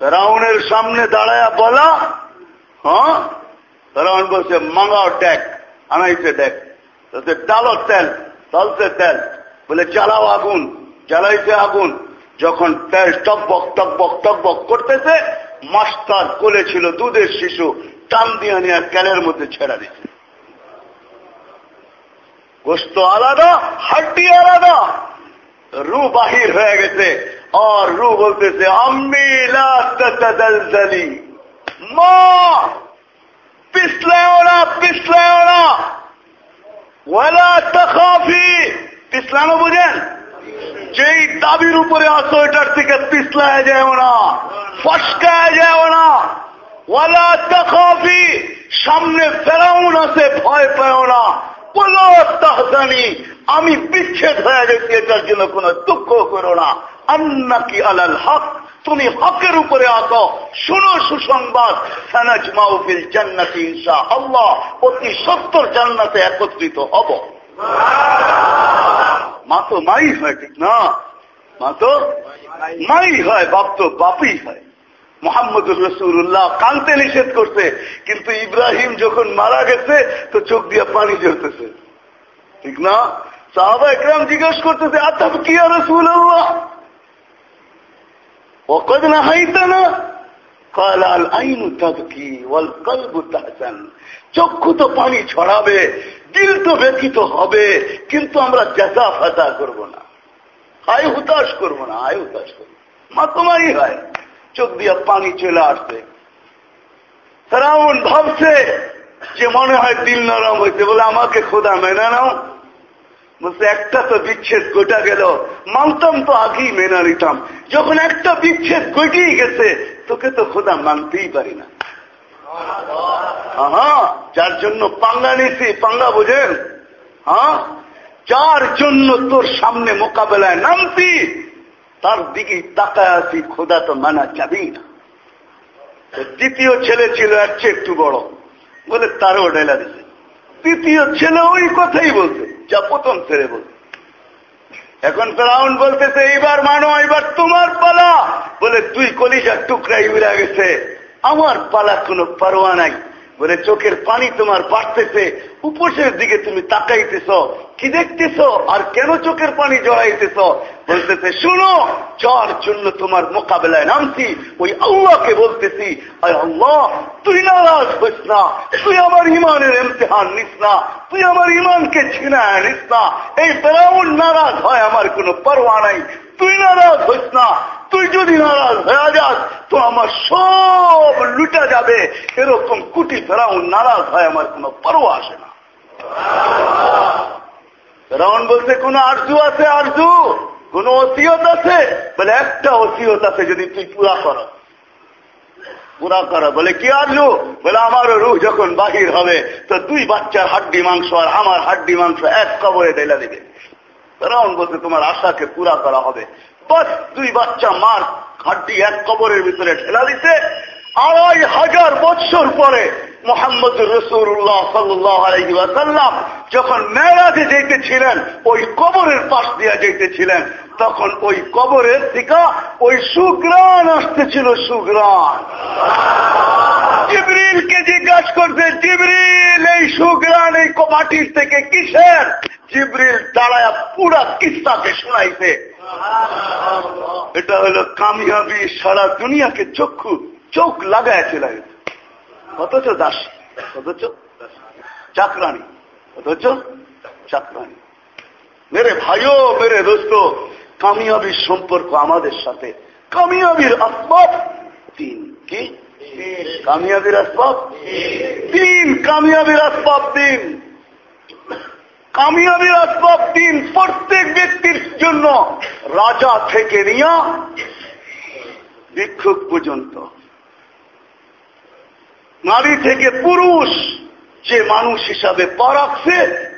রাউনের সামনে দাঁড়ায়া বলা হ্যাঁ? বলছে মাঙ্গাও ট্যাগ আনাইছে ডেক। ডালো তেল চলছে তেল। বলে জ্বালাও আগুন, জ্বালাইছে আগুন। যখন তেল টকবক টকবক টকবক করতেছে, মাস্টার কোলে ছিল দুধের শিশু, টান দিয়ে নিয়ে ক্যালের মধ্যে ছেড়া দিচ্ছে গোস্ত আলাদা হাড্ডি আলাদা রু বাহির হয়ে গেছে আর রু বলতেছে আম্মি মা পিছলায় না পিছলায় না ওয়ালা তখাফি পিছলানো বুঝেন যেই দাবির উপরে আসো এটার থেকে পিছলায় যায় না ফসকায় যায় না ওয়ালা তখাফি সামনে ফেরাউন আছে ভয় পায় না আমি বিচ্ছেদ হয়ে গেছি, এটার জন্য কোন দুঃখ করো না। আন্না কি আলাল হক, তুমি হকের উপরে আসো শুনো সুসংবাদ মাহফিল জান্নাতি ইনশা আল্লাহ অতি সত্তর জান্নাতে একত্রিত হব। মা তো মাই হয়, ঠিক না? মা তো মাই হয়, বাপ তো বাপই হয়। মোহাম্মদুর রসুল্লাহ কানতে নিষেধ করছে কিন্তু ইব্রাহিম যখন মারা গেছে তো চোখ দিয়ে পানি জ্বলতেছে ঠিক না সাহাবা একরাম জিজ্ঞেস করতেছে আতাব কি রসুল আল্লাহ وقد نهيتنا قال العين تبكي والقلب تحزن চক্ষু তো পানি ছড়াবে দিল তো ব্যথিত হবে কিন্তু আমরা জেসা ফাতা করব না আয় হুতাশ করব না আয় হুতাশ করবো মা তোমারই হয় চোখ দিয়ে পানি চলে আসছে। ফেরাউন ভাবছে যে মনে হয় দিল নরম হয়েছে বলে আমাকে খোদা মেনে নাও। বলছে, একটা তো বিচ্ছেদ গোটা গেল, মানতাম তো আগেই মেনে নিতাম। যখন একটা বিচ্ছেদ ঘটেই গেছে, তোকে তো খোদা মানতেই পারি না। হ্যাঁ যার জন্য পাঙ্গা নিছি পাঙ্গা বোঝেন? হ্যাঁ যার জন্য তোর সামনে মোকাবেলায় নামতি তার দিকে তাকায় আছি, খোদা তো মানা যাবেই না। দ্বিতীয় ছেলে ছিল এক চেয়ে একটু বড়। বলে, তারও ডেলা দিছে। তৃতীয় ছেলে ওই কথাই বলছে, যা প্রথম ছেলে বলছে। এখন ফেরাউন বলতেছে, এইবার মানো, এইবার তোমার পালা। বলে তুই কলিজার টুকরাই উড়া গেছে। আমার পালা কোনো পারোয়া নাই। বলে, চোখের পানি তোমার বাড়তেছে, উপসের দিকে তুমি তাকাইতেছ, কি দেখতেছ? আর কেন চোখের পানি জড়াইতেছ? বলতেছে, শুনো, যার জন্য তোমার মোকাবেলায় নামছি, ওই আল্লাহকে বলতেছি আর আল্লাহ, তুই নারাজ হইস না, তুই আমার ইমানের ইমতেহান নিস না, তুই আমার ইমানকে ছিনায় নিস না, এই ফেরাউন নারাজ হয়, আমার কোনো পরোয়া নাই তুই নারাজ হইস না। তুই যদি নারাজ হয়ে যাস, তো আমার সব লুটা যাবে। এরকম কুটি ফেরাউন নারাজ হয়, আমার কোনো পরোয়া আসে না। ফেরাউন বলছে, কোন আরজু আছে, আরজু? কোন ওসিয়ত আছে? বলে, একটা ওসিয়ত আছে যদি তুই পুরা কর। পুরা কর। বলে, কি আরজু? বলে, আমারও রুহ যখন বাহির হবে, তো দুই বাচ্চার হাড্ডি মাংস আর আমার হাড্ডি মাংস এক কবরে ঢেলা দিবে। ফেরাউন বলছে তোমার আশাকে পুরা করা হবে। দুই বাচ্চা মার হাড্ডি এক কবরের ভিতরে ঠেলা দিতে আড়াই হাজার বছর পরে মোহাম্মদ রসুল্লাহ সাল্লাম যখন মেয়েরাজে যেতেছিলেন ওই কবরের পাশ দিয়ে যেতেছিলেন তখন ওই কবরের থেকে ওই সুগ্রাণ আসতেছিল সুগ্রাণ জিবরিলকে জিজ্ঞাসা করছে, জিবরিল, এই সুগ্রাণ এই মাটির থেকে কিসের? জিবরিল দাঁড়ায় পুরা কিস্তাকে শোনাইছে। এটা হলো কামিয়াবি সারা দুনিয়াকে চক্ষু চোখ গেছে। অথচ দাস, অথচ চাকরানি অথচ চাকরানি। মেরে ভাইও, মেরে দোস্ত, কামিয়াবির সম্পর্ক আমাদের সাথে। কামিয়াবির আসবাব তিন। কি? কামিয়াবির আসবাব তিন কামিয়াবির আসবাব তিন। কামিয়াবির আসবাব তিন প্রত্যেক ব্যক্তির জন্য রাজা থেকে নিয়া ভিক্ষুক পর্যন্ত। নারী থেকে পুরুষ যে মানুষ হিসাবে পা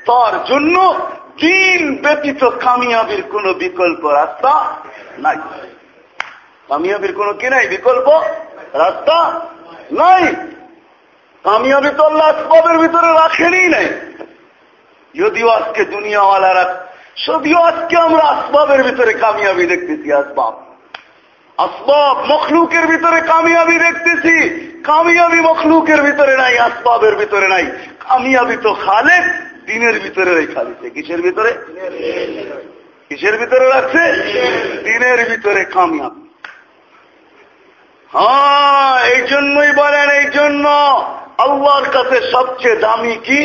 তার জন্য দিন ব্যতীত কামিয়াবির কোন বিকল্প রাস্তা নাই। কামিয়াবির কোন কি নাই? বিকল্প রাস্তা নাই। কামিয়াবি তো আল্লাহ ভিতরে রাখেনি নাই। যদিও আজকে দুনিয়াওয়ালারা, যদিও আজকে আমরা আসবাবের ভিতরে কামিয়াবি দেখতেছি আসবাব আসবাব মখলুকের ভিতরে কামিয়াবি দেখতেছি। কামিয়াবি মখলুকের ভিতরে নাই, আসবাবের ভিতরে নাই। কামিয়াবি তো খালে দিনের ভিতরে রেখালিছে কিসের ভিতরে? কিসের ভিতরে রাখছে? দিনের ভিতরে কামিয়াবি। হ্যাঁ এই জন্যই বলেন এই জন্য আল্লাহর কাছে সবচেয়ে দামি কি?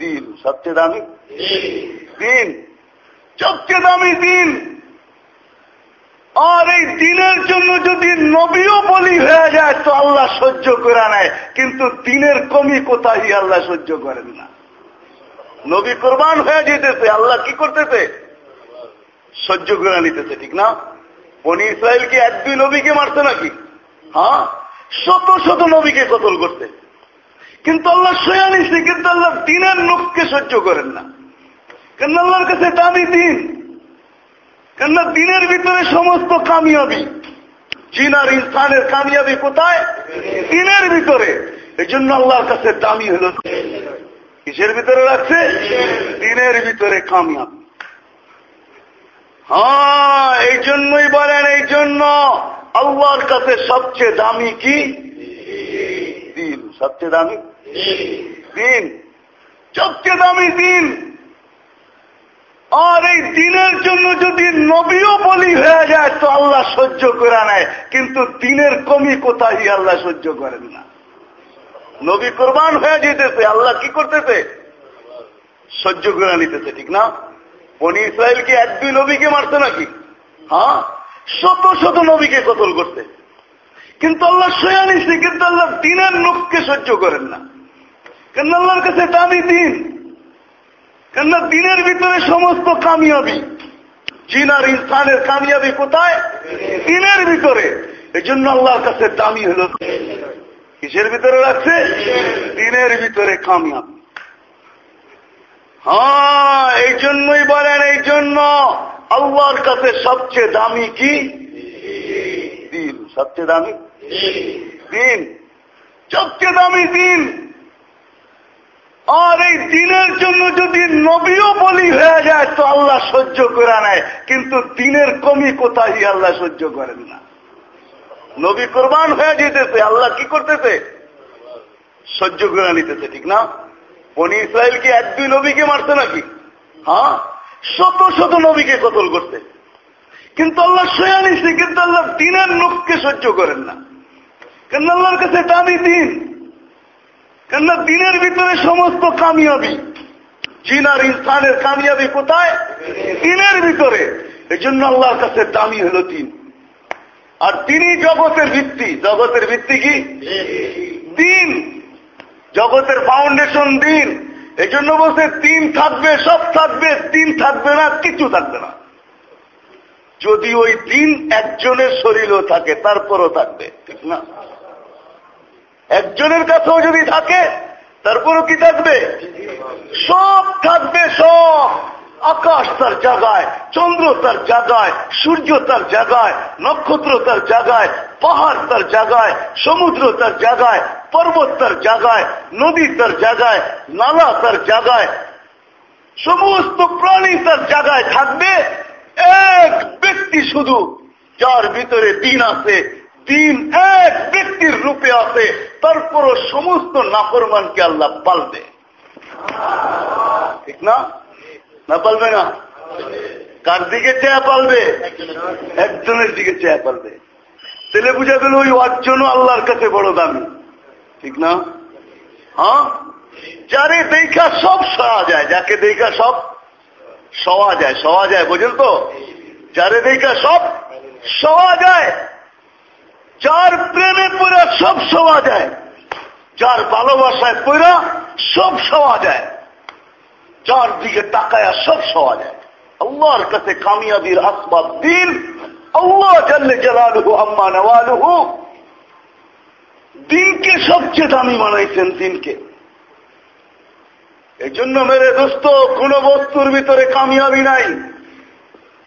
দিন। সবচেয়ে দামি? দিন। সবচেয়ে দামি দিন। আর এই দিনের জন্য যদি নবীও বলি হয়ে যায়, তো আল্লাহ সহ্য করে নেয়। কিন্তু দিনের কমি কোথায়, আল্লাহ সহ্য করেন না। নবী কোরবান হয়ে যেতেছে, আল্লাহ কি করতেছে? সহ্য করে নিতেছে, ঠিক না? বনি ইসরায়েল কি এক দুই নবীকে মারছে নাকি? হ্যাঁ? শত শত নবীকে কতল করতে কিন্তু আল্লাহ সয়া নিছে, কিন্তু আল্লাহ দিনের লোককে সহ্য করেন না। কেন আল্লাহর কাছে দামি দিন? কেননা দিনের ভিতরে সমস্ত কামিয়াবি জিন ইনসানের কামিয়াবি কোথায়? দিনের ভিতরে। এই জন্য আল্লাহর কাছে দামি হল। কিসের ভিতরে রাখছে? দিনের ভিতরে কামিয়াবি। হ্যাঁ এই জন্যই বলেন, এই জন্য আল্লাহর কাছে সবচেয়ে দামি কি? দিন। সবচেয়ে দামি? দিন। সবচেয়ে দামি দিন। আর এই দিনের জন্য যদি নবীও বলি হয়ে যায়, তো আল্লাহ সহ্য করে নেয়। কিন্তু দিনের কমি কোথায় আল্লাহ সহ্য করেন না। নবী কোরবান হয়ে যেতেছে, আল্লাহ কি করতেছে? সহ্য করে নিতেছে, ঠিক না? বনি ইসরায়েল কি এক দুই নবীকে মারছে নাকি? হ্যাঁ? শত শত নবীকে কতল করতে কিন্তু আল্লাহ সয়া নিচ্ছে কিন্তু আল্লাহ দিনের লোককে সহ্য করেন না। কেন আল্লাহর কাছে দামি দিন? কেননা দিনের ভিতরে সমস্ত কামিয়াবি, জিন ইনসানের কামিয়াবি কোথায়? দিনের ভিতরে। এই জন্য আল্লাহর কাছে দামি হল। কিসের ভিতরে রাখছে? দিনের ভিতরে কামিয়াবি। হ্যাঁ এই জন্যই বলেন, এই জন্য আল্লাহর কাছে সবচেয়ে দামি কি? দিন। সবচেয়ে দামি? দিন। সবচেয়ে দামি দিন। আর এই দিনের জন্য যদি নবীও বলি হয়ে যায় তো আল্লাহ সহ্য করে নেয়। কিন্তু দিনের কমি কোথায় আল্লাহ সহ্য করেন না। নবী কোরবান হয়ে যেতেছে, আল্লাহ কি করতেছে? সহ্য করে নিতেছে, ঠিক না? বনি ইসরায়েল কি এক দুই নবীকে মারছে নাকি? হ্যাঁ? শত শত নবীকে কতল করতে কিন্তু আল্লাহ সয়া কিন্তু আল্লাহ দিনের লোককে সহ্য করেন না। কেন আল্লাহর কাছে দামি দিন? কেননা দিনের ভিতরে সমস্ত কামিয়াবি জিন আর ইনসানের কামিয়াবি কোথায়? দিনের ভিতরে। এই জন্য আল্লাহর কাছে দামি হল দিন। আর তিনি জগতের ভিত্তি। জগতের ভিত্তি কি? দিন। জগতের ফাউন্ডেশন দিন। এই জন্য বলছে তিন থাকবে, সব থাকবে তিন থাকবে না, কিছু থাকবে না। যদি ওই দিন একজনের শরীরও থাকে, তারপরও থাকবে। ঠিক না? একজনের কাছেও যদি থাকে, তারপরও কি থাকবে? সব থাকবে, সব। আকাশ তার জায়গায়, চন্দ্র তার জায়গায়, সূর্য তার জায়গায়, নক্ষত্র তার জায়গায়, পাহাড় তার জায়গায়, সমুদ্র তার জায়গায়, পর্বত তার জায়গায়, নদী তার জায়গায়, নালা তার জায়গায়, সমস্ত প্রাণী তার জায়গায় থাকবে। এক ব্যক্তি শুধু, যার ভিতরে দিন আছে দিন এক ব্যক্তির রূপে আছে, তারপরও সমস্ত নাফরমানকে আল্লাহ পালবে। ঠিক না? না পালবে না? কার দিকে চেয়া পালবে? একজনের দিকে চেয়া পালবে। ছেলে বুঝা গেল ওই অর্জনও আল্লাহর কাছে বড় দামি। ঠিক না? হ্যাঁ? যারে দেখা সব সওয়া যায়, যাকে দেখা সব সওয়া যায় সওয়া যায়, বোঝেন তো? যারে দেখা সব সওয়া যায় যার প্রেমে পুরা সব সওয়া যায়, যার ভালোবাসায় পুরা সব সওয়া যায়, যার দিকে তাকায় সব সওয়া যায়। আল্লাহর কাছে কামিয়াবির আসবাব দিন। আল্লাহ জাল্লে জালালুহু আম্মা নওয়ালুহু দিনকে সবচেয়ে দামি বানাইছেন দিনকে। এই জন্য মেরে দোস্ত, কোন বস্তুর ভিতরে কামিয়াবি নাই।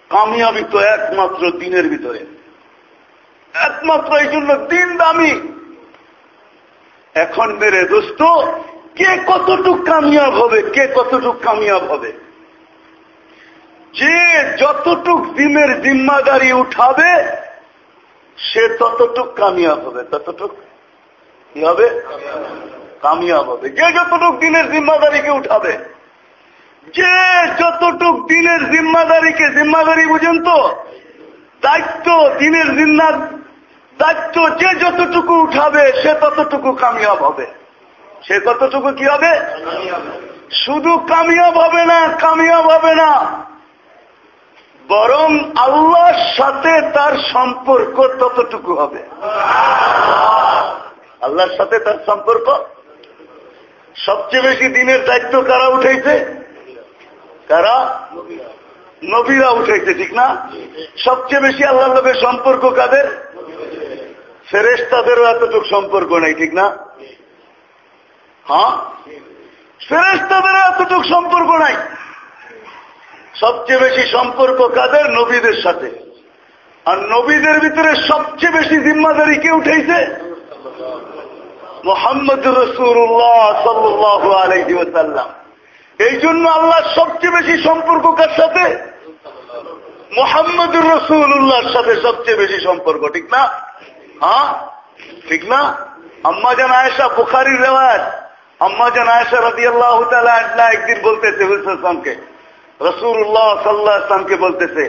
কামিয়াবি তো একমাত্র দিনের ভিতরে। একমাত্র এই জন্য দিন দামি। এখন মেরে দোস্ত কে কতটুক কামিয়াব হবে, কে কতটুক কামিয়াব হবে? যে যতটুক দিনের জিম্মাদারি উঠাবে, সে ততটুক কামিয়াব হবে। ততটুক কি হবে? কামিয়াব হবে। যে যতটুক দিনের জিম্মাদারিকে উঠাবে, যে যতটুক দিনের জিম্মাদারিকে, জিম্মাদারি বুঝেন তো, দায়িত্ব দিনের জিম্মা দায়িত্ব যে যতটুকু উঠাবে, সে ততটুকু কামিয়াব হবে। সে কতটুকু কি হবে? শুধু কামিয়াব হবে না, কামিয়াব হবে না। বরং আল্লাহর সাথে তার সম্পর্ক ততটুকু হবে। আল্লাহর সাথে তার সম্পর্ক? সবচেয়ে বেশি দিনের দায়িত্ব কারা উঠেছে কারা? নবীরা উঠেছে ঠিক না? সবচেয়ে বেশি আল্লাহ সম্পর্ক কাদের? ফেরেস তাদেরও এতটুকু সম্পর্ক নেই, ঠিক না? হ্যাঁ? ফেরেস তাদেরও এতটুকু সম্পর্ক নাই। সবচেয়ে বেশি সম্পর্ক কাদের? নবীদের সাথে। আর নবীদের ভিতরে সবচেয়ে বেশি জিম্মাদারি কে উঠেছে মোহাম্মদ রসুল্লাহ সাল্লাহ আলহিসাল্লাম এই জন্য আল্লাহ সবচেয়ে বেশি সম্পর্ক কার সাথে? মোহাম্মদ রসুল্লাহর সাথে সবচেয়ে বেশি সম্পর্ক, ঠিক না? হ্যাঁ ঠিক না আম্মা জান আয়েশা বুখারির রেওয়াজ আম্মা জান আয়েশা রাজি আল্লাহ একদিন বলতেছে হুসলামকে রসুল্লাহ সাল্লাহ ইসলামকে বলতেছে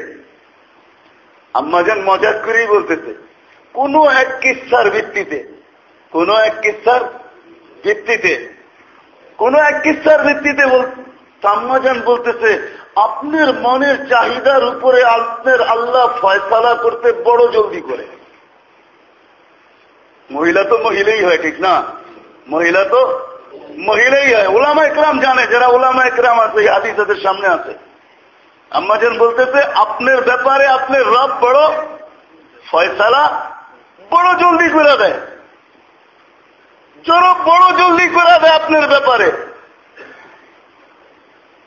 আম্মাজান মজাক করেই বলতেছে কোন এক কিস্সার ভিত্তিতে কোন এক কিস্সার ভিত্তিতে কোন এক কিস্সার ভিত্তিতে আম্মাজান বলতেছে আপনার মনের চাহিদার উপরে আপনার আল্লাহ ফয়সালা করতে বড় জলদি করে মহিলা তো মহিলাই হয়, ঠিক না? মহিলা তো মহিলাই হয়। ওলামা একরাম জানে, যারা ওলামা একরাম আছে আদি তাদের সামনে আছে। আম্মাজান বলতেছে, আপনার ব্যাপারে আপনার রব বড় ফয়সালা, বড় জলদি করে দেয়। চরো বড় জলদি করে দেয় আপনার ব্যাপারে।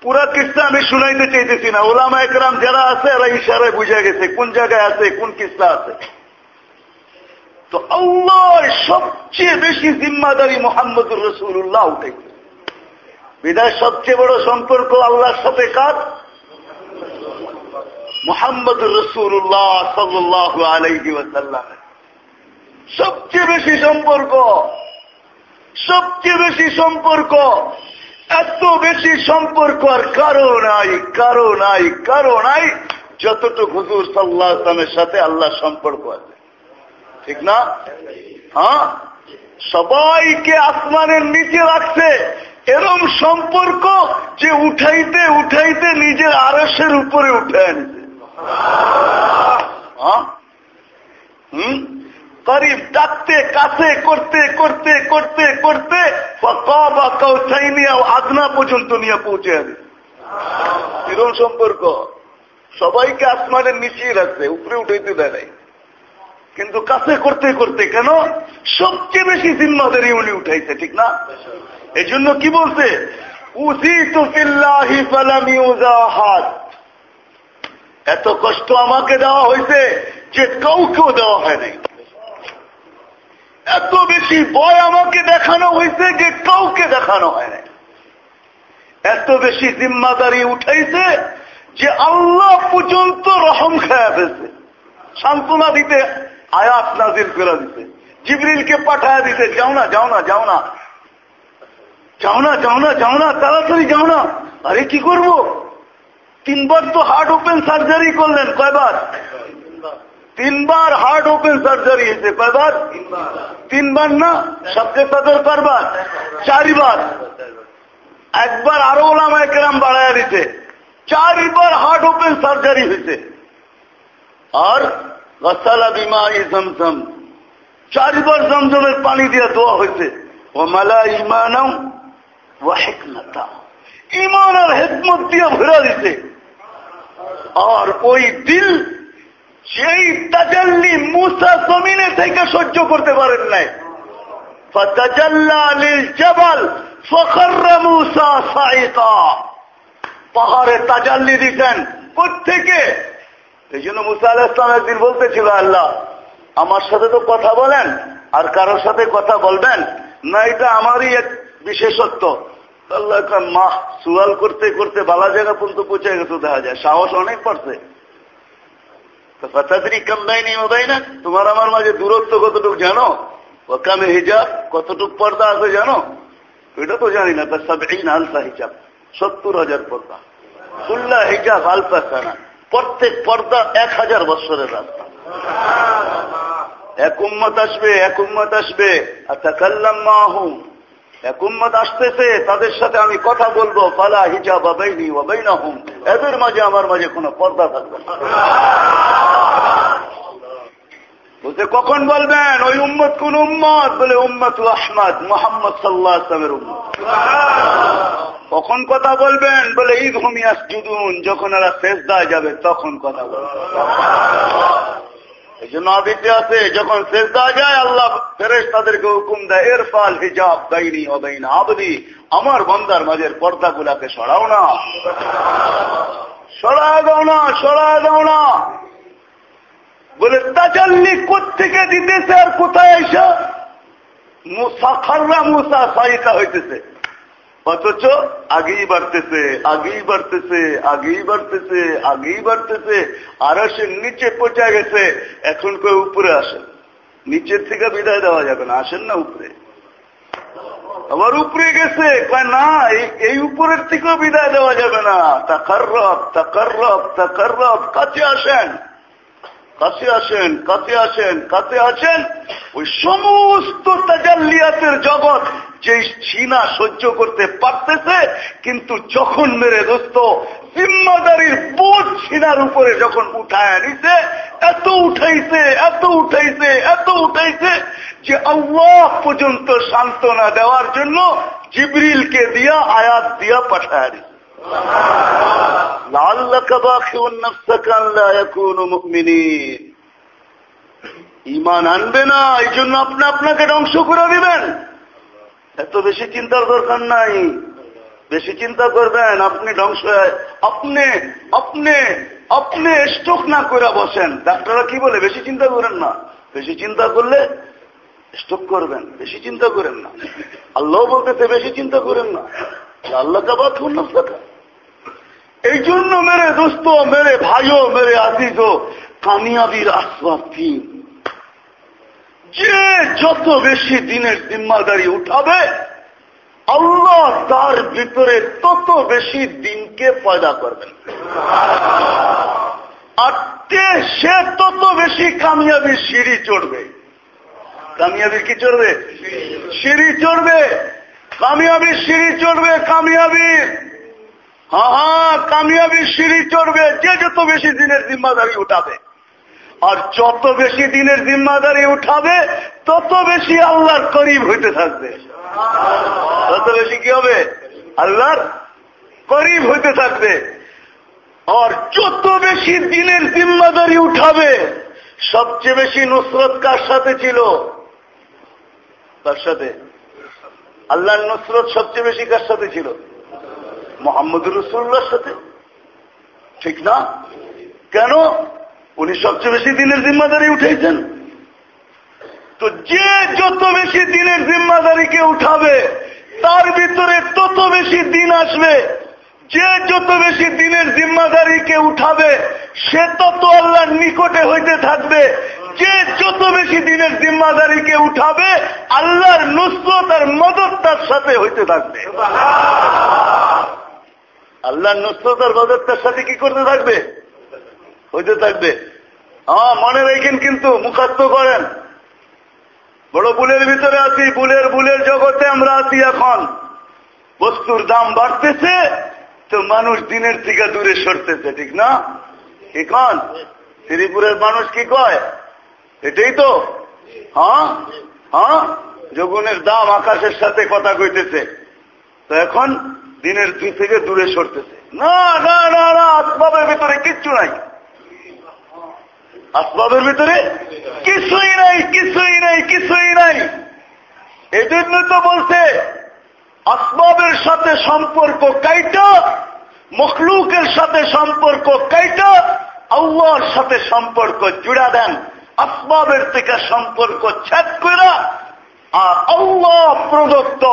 পুরা কিস্তা আমি শুনাইতে চাইতেছি না। ওলামা একরাম যারা আছে, এরা ইশারায় বুঝে গেছে, কোন জায়গায় আছে, কোন কিস্তা আছে। তো আল্লাহর সবচেয়ে বেশি জিম্মাদারি মোহাম্মদুর রসুল্লাহ উঠেছে বিদায় সবচেয়ে বড় সম্পর্ক আল্লাহর সাথে কাজ মোহাম্মদ রসুল্লাহ সাল্লাহ আলাইহি ওয়াসাল্লাম। সবচেয়ে বেশি সম্পর্ক, সবচেয়ে বেশি সম্পর্ক, এত বেশি সম্পর্ক আর কারও নাই কারও নাই কারও নাই, যতটুকু হুজুর সাল্লাহ সাথে আল্লাহ সম্পর্ক আছে। ঠিক না? হ্যাঁ? সবাইকে আসমানের নিচে রাখছে। এরম সম্পর্ক যে উঠাইতে উঠাইতে নিজের আরসের উপরে উঠে আনছে হম? করিব ডাকতে, কাছে, করতে করতে করতে করতে আদনা পর্যন্ত নিয়ে পৌঁছে যাবে এরকম সম্পর্ক। সবাইকে আসমানের নিচেই রাখছে উপরে উঠাইতে দেয় কিন্তু কাছে করতে করতে কেন সবচেয়ে বেশি জিম্মাদারি উনি উঠাইছে, ঠিক না? এই জন্য কি বলছে? এত কষ্ট আমাকে দেওয়া হয়েছে যে কাউকেও দেওয়া হয় নাই। এত বেশি ভয় আমাকে দেখানো হয়েছে যে কাউকে দেখানো হয় নাই। এত বেশি জিম্মাদারি উঠাইছে যে আল্লাহ পর্যন্ত রহম খায়া ফেলছে। সান্ত্বনা দিতে আয়াত নাজির করে দিতে জিবরিলকে পাঠায় দিতে যাও না যাও না যাও না যাও না যাও না যাও না তাড়াতাড়ি যাও না আরে কি করব তিনবার তো হার্ট ওপেন সার্জারি করলেন কয়বার তিনবার হার্ট ওপেন সার্জারি হয়েছে কয়বার তিনবার না সবচেয়ে সদর করবার চারিবার একবার আরও ওলামায় কেরাম বাড়াইয়া দিতে চারিবার হার্ট ওপেন সার্জারি হয়েছে আর চারবার জমজমের পানি দিয়ে দোয়া হয়েছে ও মালা ইমানম ও ইমান আর হেকমত দিয়ে ভরা দিতে আর ওই দিল সেই তাজাল্লি মুসা জমিনে থেকে সহ্য করতে পারেন নাই। পাহাড়ে তাজাল্লি দিতেন। কোথেকে এই জন্য মুসা আলাহ ইসলাম একদিন বলতেছিল, আল্লাহ, আমার সাথে তো কথা বলেন, আর কারোর সাথে কথা বলবেন না, এটা আমারই এক বিশেষত্ব। আল্লাহ মা সুয়াল করতে করতে বালা জায়গা পর্যন্ত পৌঁছে গেছে দেখা যায়, সাহস অনেক না তোমার আমার মাঝে দূরত্ব কতটুকু জানো? ওকামে হিজাব, কতটুক পর্দা আছে জানো? এটা তো জানি না তার হিজাব, সত্তর হাজার পর্দা। উল্লাহ হিজাব আলফা সানা। প্রত্যেক পর্দা এক হাজার বছরের রাস্তা। এক উম্মত আসবে, এক উম্মত আসবে। আর তাকাল্লাম মাহুম এক উম্মত আসতেছে, তাদের সাথে আমি কথা বলব। ফালা হিজাব আবাইনি ওবাইনা হুম এদের মাঝে আমার মাঝে কোনো পর্দা থাকবে না। বলতে কখন বলবেন? ওই উম্মত কোন উম্মত? বলে উম্মত আহমদ, মোহাম্মদ সাল্লাহ আসলামের উম্মত। কখন কথা বলবেন? বলে, ঈদ হুমিয়াস জুদুন যখন এরা শেষ দায় যাবে, তখন কথা বলবেন। এই জন্য আদিতে আছে, যখন শেষ দেওয়া যায়, আল্লাহ ফেরেস তাদেরকে হুকুম দেয় এর ফাল হিজাব গাইনি অবাইন আবদি, আমার বন্দার মাঝের পর্দা গুলাকে সরাও না। সরা দাও না সরা দাও না। বলে, তাজাল্লি কোথেকে দিতেছে আর কোথায় এসে মুসা, খাররা মুসা সাইকা হইতেছে। অথচ আগেই বাড়তেছে আগেই বাড়তেছে আগেই বাড়তেছে আগেই বাড়তেছে, আর সে নিচে পচা গেছে। এখন কেউ উপরে আসেন? নিচের থেকে বিদায় দেওয়া যাবে না। আসেন না উপরে। আবার উপরে গেছে। না, এই উপরের থেকেও বিদায় দেওয়া যাবে না। তাকার রব তাকার রব তাকার রব কাছে আসেন। কাছে আসেন কাছে আসেন কাছে আসেন। ওই সমস্ত তাজাল্লিয়াতের জগৎ যে চীনা সহ্য করতে পারতেছে, কিন্তু যখন মেরে দোস্ত, জিম্মাদারির বোধ চীনার উপরে যখন উঠায় আনিছে এত উঠাইছে এত উঠাইছে এত উঠাইছে যে আল্লাহ পর্যন্ত সান্ত্বনা দেওয়ার জন্য জিবরিলকে দিয়া আয়াত দিয়া পাঠায় দিছে। ইমান আনবে না এই জন্য আপনি আপনাকে ধ্বংস করে দিবেন। এত বেশি চিন্তার দরকার নাই। বেশি চিন্তা করবেন, আপনি ধ্বংস আপনি আপনি আপনি স্ট্রোক না করে বসেন। ডাক্তাররা কি বলে? বেশি চিন্তা করেন না। বেশি চিন্তা করলে স্ট্রোক করবেন, বেশি চিন্তা করেন না। আল্লাহ বলতে বেশি চিন্তা করেন না। আল্লাহ কাবা খুন না থাকা এই জন্য মেরে দোস্ত, মেরে ভাইও, মেরে আজিজ কামিয়াবির আসবাব তিন যে যত বেশি দিনের জিম্মাদারি উঠাবে, আল্লাহ তার ভিতরে তত বেশি দিনকে পয়দা করবেন আর কে সে তত বেশি কামিয়াবির সিঁড়ি চড়বে? কামিয়াবির কি চড়বে? সিঁড়ি চড়বে। কামিয়াবির সিঁড়ি চড়বে, কামিয়াবির। হ্যাঁ হ্যাঁ কামিয়াবির সিঁড়ি চড়বে, যে যত বেশি দিনের জিম্মাদারি উঠাবে। আর যত বেশি দিনের জিম্মাদারি উঠাবে, তত বেশি আল্লাহর করিব হইতে থাকবে। তত বেশি কি হবে? আল্লাহর করিব হইতে থাকবে। আর যত বেশি দিনের জিম্মাদারি উঠাবে, সবচেয়ে বেশি নুসরত কার সাথে ছিল? তার সাথে? আল্লাহর নুসরত সবচেয়ে বেশি কার সাথে ছিল? মোহাম্মদ রসুল্লার সাথে। ঠিক না? কেন? উনি সবচেয়ে বেশি দিনের জিম্মাদারি উঠেছেন তো যে যত বেশি দিনের জিম্মাদারিকে উঠাবে, তার ভিতরে তত বেশি দিন আসবে। যে যত বেশি দিনের জিম্মাদারিকে উঠাবে, সে তত আল্লাহর নিকটে হইতে থাকবে। যে যত বেশি দিনের জিম্মাদারিকে উঠাবে, আল্লাহর নুসরত আর মদত তার সাথে হইতে থাকবে। আল্লাহর নুসরত আর মদত সাথে কি করতে থাকবে? হইতে থাকবে। হ্যাঁ মনে রেখেন কিন্তু, মুখাত্ম করেন। বড় বুলের ভিতরে আছি, বুলের বুলের জগতে আমরা আছি এখন। বস্তুর দাম বাড়তেছে, তো মানুষ দিনের থেকে দূরে সরতেছে, ঠিক না? এখন শ্রীপুরের মানুষ কি কয়? এটাই তো। হ্যাঁ? হ্যাঁ? যোগুনের দাম আকাশের সাথে কথা কইতেছে। তো এখন দিনের দুই থেকে দূরে সরতেছে। না না না না, আসবাবের ভিতরে কিচ্ছু নাই। আসবাবের ভিতরে কিছুই নাই কিছুই নাই কিছুই নাই। এই জন্য তো বলছে, আসবাবের সাথে সম্পর্ক কাইটা, মখলুকের সাথে সম্পর্ক কাইটা, আল্লাহর সাথে সম্পর্ক জুড়া দেন। আসবাবের থেকে সম্পর্ক ছেদ করে আর আল্লাহ প্রদত্ত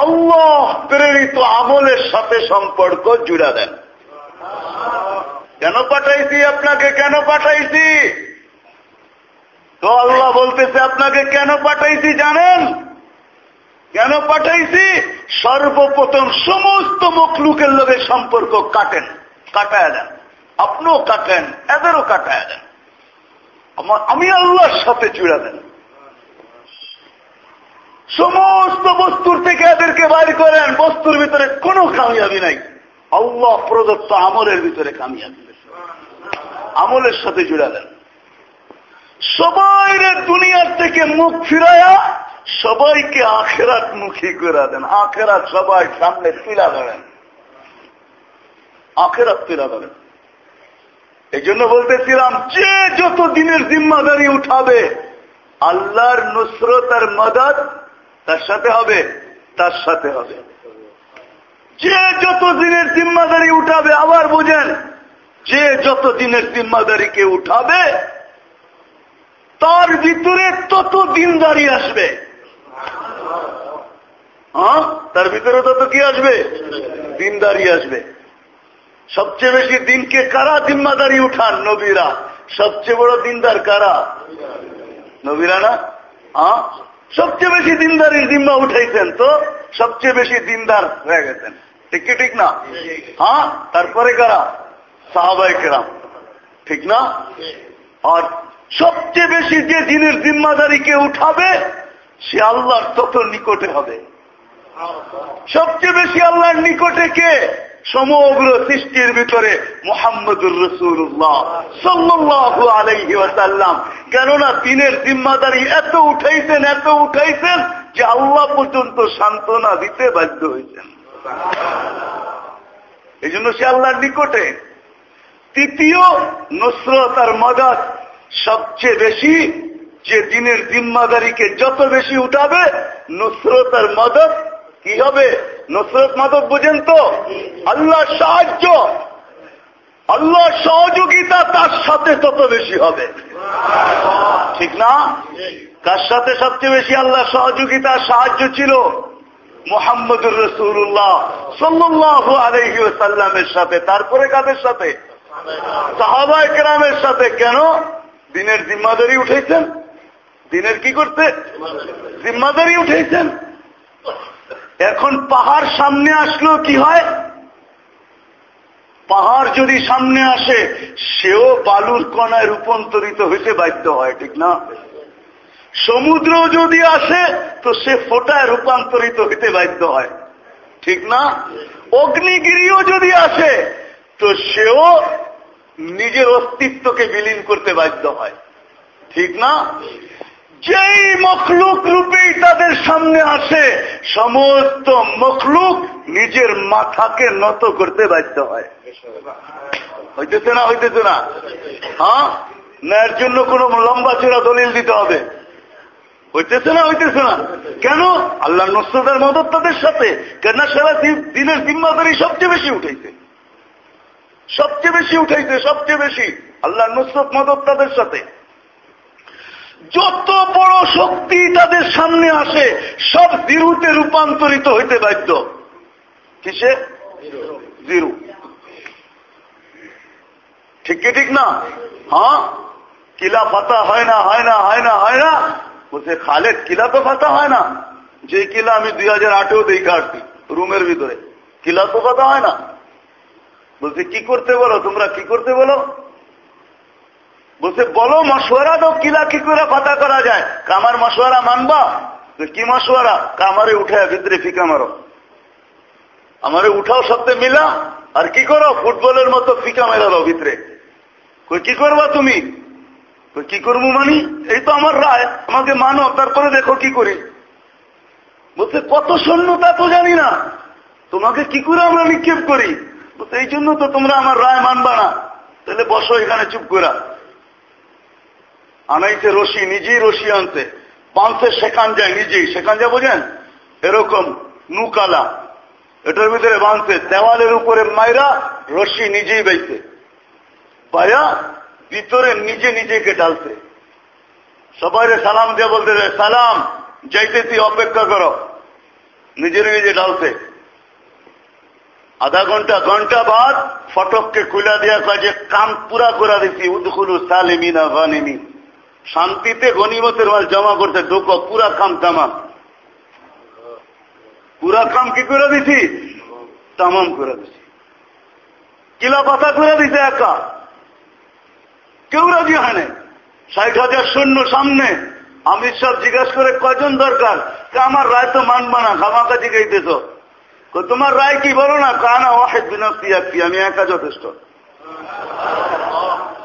আল্লাহ প্রেরিত আমলের সাথে সম্পর্ক জুড়া দেন। কেন পাঠাইছি আপনাকে? কেন পাঠাইছি? তো আল্লাহ বলতেছে, আপনাকে কেন পাঠাইছি জানেন? কেন পাঠাইছি? সর্বপ্রথম সমস্ত মখলুকের লোকে সম্পর্ক কাটেন, কাটায় দেন। আপনিও কাটেন, এদেরও কাটায় দেন। আমি আল্লাহর সাথে জুড়া দেন। সমস্ত বস্তুর থেকে বাইর করেন বস্তুর ভিতরে কোনো কামিয়াবি নাই। আল্লাহ প্রদত্ত আমলের ভিতরে কামিয়াবি আমলের সাথে জুড়া দেন। সবাই দুনিয়ার থেকে মুখ ফিরায়া সবাইকে আখেরাত মুখী করে দেন। আখেরাত সবাই সামনে তুলা ধরেন। আখেরাত তুলা ধরেন। এই জন্য বলতেছিলাম, যে যত দিনের জিম্মাদারি উঠাবে, আল্লাহর নুসরত আর মদত তার সাথে হবে, তার সাথে হবে। যে যত দিনের জিম্মাদারি উঠাবে আবার বুঝেন, যে যত দিনের জিম্মাদারিকে উঠাবে, তার ভিতরে তত দিন দিনদারি আসবে। হ্যাঁ তার ভিতরে তত কি আসবে? দিনদারি আসবে। সবচেয়ে বেশি দিনকে কারা জিম্মাদারি উঠান? নবীরা। সবচেয়ে বড় দিনদার কারা? নবীরা না? হ্যাঁ সবচেয়ে বেশি দিনদারির জিম্মা উঠাইছেন তো? সবচেয়ে বেশি দিনদার হয়ে গেছেন। ঠিক কি ঠিক না? হ্যাঁ? তারপরে কারা? সাহাবাই কেরাম। ঠিক না? আর সবচেয়ে বেশি যে দিনের জিম্মাদারিকে উঠাবে, সে আল্লাহর তত নিকটে হবে। সবচেয়ে বেশি আল্লাহর নিকটে কে? সমগ্র সৃষ্টির ভিতরে মোহাম্মদুর রসুল্লাহ সাল্লু আলহি ওয়াসাল্লাম। কেননা দিনের জিম্মাদারি এত উঠাইছেন এত উঠাইছেন যে আল্লাহ পর্যন্ত সান্ত্বনা দিতে বাধ্য হয়েছেন এই জন্য সে আল্লাহর নিকটে তৃতীয় নসরত আর মদত সবচেয়ে বেশি, যে দিনের জিম্মাদারিকে যত বেশি উঠাবে নসরত আর মদত কি হবে? নসরত মাদক বুঝেন তো? আল্লাহ সাহায্য। আল্লাহ সহযোগিতা তার সাথে তত বেশি হবে। ঠিক না? কার সাথে সবচেয়ে বেশি আল্লাহ সহযোগিতা, সাহায্য ছিল? মোহাম্মদুর রসুল্লাহ সাল্লাহ আলহি সাল্লামের সাথে, তারপরে কাদের সাথে? সাহাবা একরামের সাথে। কেন? দিনের জিম্মাদারি উঠেছেন। দিনের কি করতে? জিম্মাদারি উঠেছেন। এখন পাহাড় সামনে আসলো কি হয়? পাহাড় যদি সামনে আসে, সেও বালুর কণায় রূপান্তরিত হইতে বাধ্য হয়, ঠিক না? সমুদ্র যদি আসে, তো সে ফোটায় রূপান্তরিত হইতে বাধ্য হয়। ঠিক না? অগ্নিগিরিও যদি আসে, তো সেও নিজের অস্তিত্বকে বিলীন করতে বাধ্য হয়। ঠিক না? যেই মখলুক রূপেই তাদের সামনে আসে, সমস্ত মখলুক নিজের মাথাকে নত করতে বাধ্য হয়। হইতেছে না হইতেছে না? হ্যাঁ? না এর জন্য কোন লম্বা চোরা দলিল দিতে হবে। হইতেছে না হইতেছে না। কেন? আল্লাহ নসরতের মদত তাদের সাথে। কেন সারা দিনের জিম্মাদারি সবচেয়ে বেশি উঠেছে সবচেয়ে বেশি উঠাইছে, সবচেয়ে বেশি। আল্লাহ নসরত মদত তাদের সাথে। যত বড় শক্তি তাদের সামনে আসে, সব জিরুতে রূপান্তরিত হইতে বাধ্য। কিসে? জিরু। ঠিক কি ঠিক না? হ্যাঁ? কিলা ফাতা হয় না হয় না হয় না হয় না। বলছে, খালেদ, কিলা তো ফাতা হয় না? যে কিলা আমি দুই হাজার আটেও দিই কাটছি, রুমের ভিতরে। কিলা তো ফাতা হয় না? বলছে, কি করতে বলো? তোমরা কি করতে বলো? বলছে, বলো মশওয়ারা তো কিলা কি করে ফাতা করা যায়? কামার মশওয়ারা মানবা? কি মশওয়ারা? কামারে উঠে ভিতরে ফিকা মারো। আমারে উঠাও সত্যি মিলা, আর কি করো? ফুটবলের মতো ফিকা মেরালো ভিতরে। কি করবা তুমি? কই কি করব মানি? এই তো আমার রায়। আমাকে মানো, তারপরে দেখো কি করি। বলছে, কত সৈন্য তা তো জানি না। তোমাকে কি করে আমরা নিক্ষেপ করি? বলছে, এই জন্য তো তোমরা আমার রায় মানবা না। তাহলে বসো এখানে, চুপ করা আনাইছে রশি, নিজেই রশি আনছে। বাঁধছে সেখান যায়, নিজেই। সেখান যায় বোঝেন? এরকম নুকালা। এটার ভিতরে বাঁধছে দেওয়ালের উপরে মাইরা রশি নিজেই বাইছে। পায়া ভিতরে নিজে নিজেকে ডালছে সবাই সালাম দিয়ে বলতে সালাম, যাইতেছি, অপেক্ষা করো। নিজের নিজে ডালছে আধা ঘণ্টা ঘণ্টা বাদ ফটককে খুলে দেওয়া কাজে কাম পুরা করে দিছি, উদখুলু সালেমিনা গানিমি শান্তিতে গনিমতের মাল জমা করতে ঢোকো, পুরা কাম তামাম। পুরা কাম কি করে দিছি? তামাম করে দিছি। কিলা পাতা করে দিছে একা। কেউ রাজি হয় না ষাট হাজার সৈন্য সামনে। অমিত শাহ জিজ্ঞাসা করে কজন দরকার? আমার রায় তো মানবা না খামাকা জিগাইতেছ। তোমার রায় কি বলো না? কানা ওয়াহেদ বিনস্তি একটি আমি একা যথেষ্ট।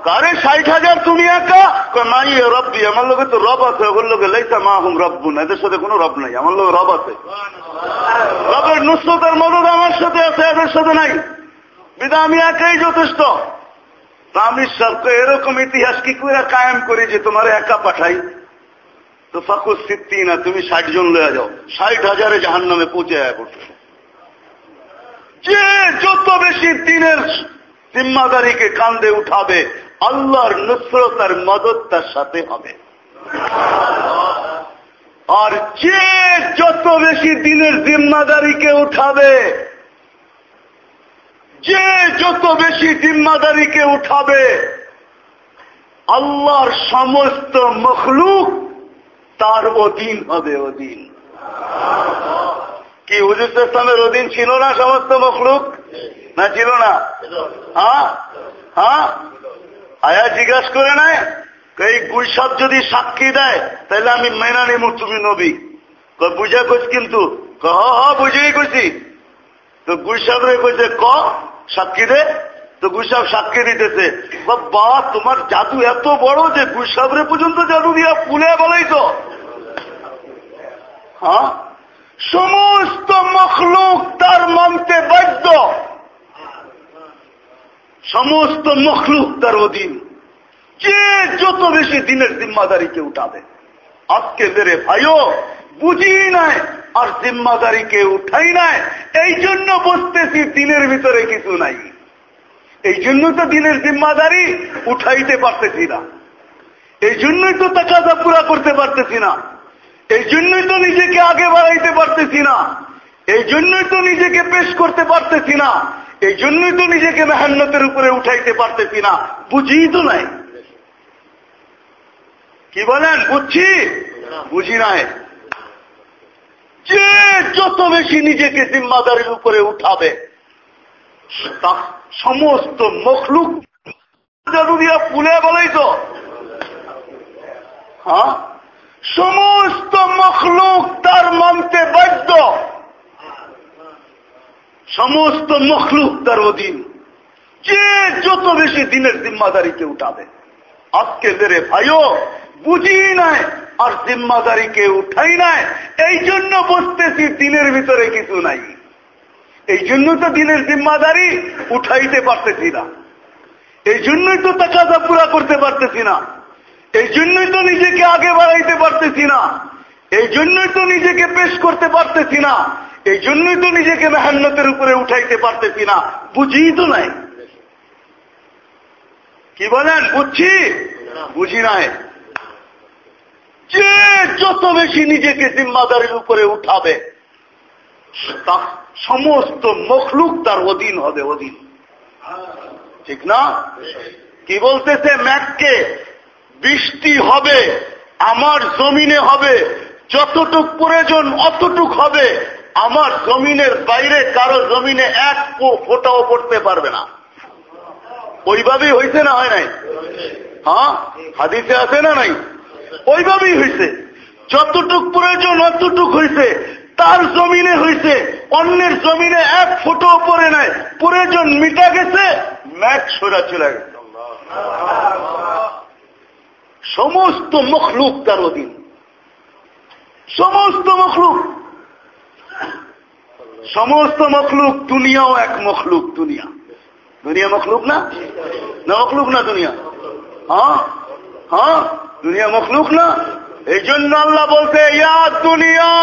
কারে ষাট হাজার তুমি একা? নাই রব্বি, আমার লোকে তো রব আছে ওগুলো লোকে লেখা মা হুম রব্বু না এদের সাথে কোনো রব নাই, আমার লোক রব আছে। রবের নুসরতের মদত আমার সাথে আছে, এদের সাথে নাই। বিদা আমি একাই যথেষ্ট। আমি এরকম ইতিহাস কি করে কায়েম করি যে তোমার একা পাঠাই? তো ফাকুর সিদ্ধি না তুমি ষাট জন লয়ে যাও। ষাট হাজারে জাহান নামে পৌঁছে করতে যে যত বেশি দিনের জিম্মাদারিকে কান্দে উঠাবে, আল্লাহর নুসরত আর মদত তার সাথে হবে। আর যে যত বেশি দিনের জিম্মাদারিকে উঠাবে যে যত বেশি জিম্মাদারিকে উঠাবে, আল্লাহর সমস্ত মখলুক তার অধীন হবে অধীন। কি হুজুর ইসলামের অধীন ছিল না সমস্ত মখলুক? না ছিল না। হ্যাঁ? হ্যাঁ? আয়া জিজ্ঞাসা করে নেয় এই গুইসব যদি সাক্ষী দেয়, তাহলে আমি মেনা নিব তুমি নবী। বুঝা কিন্তু? হ বুঝেই কইছি। তো গুইসাবরে কইছে, ক? সাক্ষী দে? তো গুইসাব সাক্ষী দিতেছে। বা তোমার জাদু এত বড় যে গুইসাবরে পর্যন্ত জাদু দিয়া ফুলে বলাই তো। হ্যাঁ? সমস্ত মখলুক তার মানতে বাধ্য। সমস্ত মখলুক তার অধীন। যে যত বেশি দিনের জিম্মাদারিকে উঠাবে, আজকে মেরে ভাইও বুঝি নাই, আর জিম্মাদারিকে উঠাই নাই। এই জন্য বসতেছি দিনের ভিতরে কিছু নাই। এই জন্য তো দিনের জিম্মাদারি উঠাইতে পারতেছি না। এই জন্যই তো তাকাজা পুরা করতে পারতেছি না। এই জন্যই তো নিজেকে আগে বাড়াইতে পারতেছি না। এই জন্যই তো নিজেকে পেশ করতে পারতেছি না। এই জন্যই তো নিজেকে মেহান্নতের উপরে উঠাইতে পারতেছি না। বুঝি তো নাই। কি বলেন? বুঝছি? বুঝি নাই। যে যত বেশি নিজেকে জিম্মাদারির উপরে উঠাবে সমস্ত মখলুক জাদু দিয়া ফুলে বলেই তো। হ্যাঁ? সমস্ত মখলুক তার মানতে বাধ্য। সমস্ত মখলুক তার অধীন। যে যত বেশি দিনের জিম্মাদারিকে উঠাবে আজকে মেরে ভাইও বুঝি নাই আর জিম্মাদারিকে উঠাই নাই। এই জন্য বসতেছি দিনের ভিতরে কিছু নাই। এই জন্য তো দিনের জিম্মাদারি উঠাইতে পারতেছি না। এই জন্যই তো তাকাজা পুরা করতে পারতেছি না। এই জন্যই তো নিজেকে আগে বাড়াইতে পারতেছি না। এই জন্যই তো নিজেকে পেশ করতে পারতেছি না। এই জন্যই তো নিজেকে মেহান্নতের উপরে উঠাইতে পারতেছি না। বুঝি তো নাই। কি বলেন? বুঝছি? বুঝি নাই। যে যত বেশি নিজেকে জিম্মাদারির উপরে উঠাবে, তা সমস্ত মখলুক তার অধীন হবে, অধীন। ঠিক না? কি বলতেছে ম্যাককে? বৃষ্টি হবে, আমার জমিনে হবে, যতটুক প্রয়োজন অতটুক হবে, আমার জমিনের বাইরে কারও জমিনে এক ফোটাও পড়তে পারবে না। ওইভাবেই হয়েছে না হয় নাই? হ্যাঁ? হাদিসে আছে না নাই? ওইভাবেই হয়েছে যতটুক প্রয়োজন, অতটুক হয়েছে তার জমিনে হয়েছে অন্যের জমিনে এক ফুটো পরে নাই। প্রয়োজন মিটা গেছে, ম্যাচ সোজা চলে গেছে। সমস্ত মখলুক তার অধীন। সমস্ত মখলুক। সমস্ত মখলুক দুনিয়াও এক মখলুক দুনিয়া। দুনিয়া মখলুক না? না মখলুক না দুনিয়া? হ্যাঁ? হ্যাঁ? দুনিয়া মখলুক না এই জন্য আল্লাহ বলতে ইয়া দুনিয়া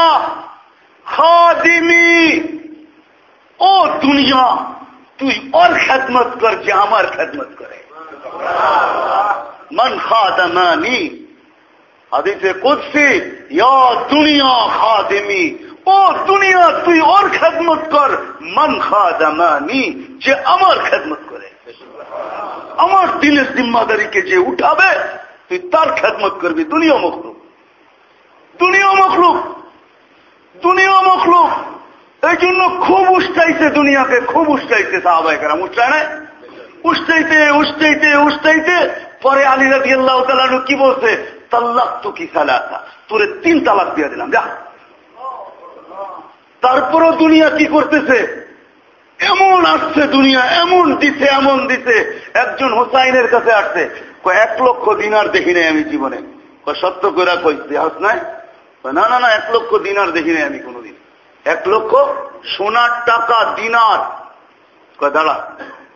খাদিমি ও দুনিয়া তুই ওর খেদমত কর যে আমার খেদমত করে মন খাদামানি হাদিসে কুদসি ইয়া দুনিয়া খাদিমি ও দুনিয়া তুই ওর খেদমত কর মন খাদামানি যে আমার খেদমত করে আমার দিনের জিম্মাদারিকে যে উঠাবে তুই তার খেদমত করবি, দুনিয়া মখলুক। দুনিয়া মখলুক। দুনিয়া মখলুক। এই জন্য খুব উষ্টাইছে দুনিয়াকে, খুব উষ্টাইছে সাহাবাহিকেরা উষ্টায় না উষ্টাইতে উষ্টাইতে উষ্টাইতে পরে আলী রাজি আল্লাহ তালু কি বলছে? তাল্লাক তো কি সালাতা? তোরে তিন তালাক দিয়ে দিলাম, যা। তারপরও দুনিয়া কি করতেছে? এমন আসছে দুনিয়া, এমন দিছে এমন দিছে। একজন হোসাইনের কাছে আসছে এক লক্ষ দিনার দেখি নাই আমি জীবনে। সত্য করে কইতে হাস নাই? না না না, এক লক্ষ দিনার দেখি নাই আমি কোনোদিন। এক লক্ষ সোনার টাকা দিনার। দাঁড়া,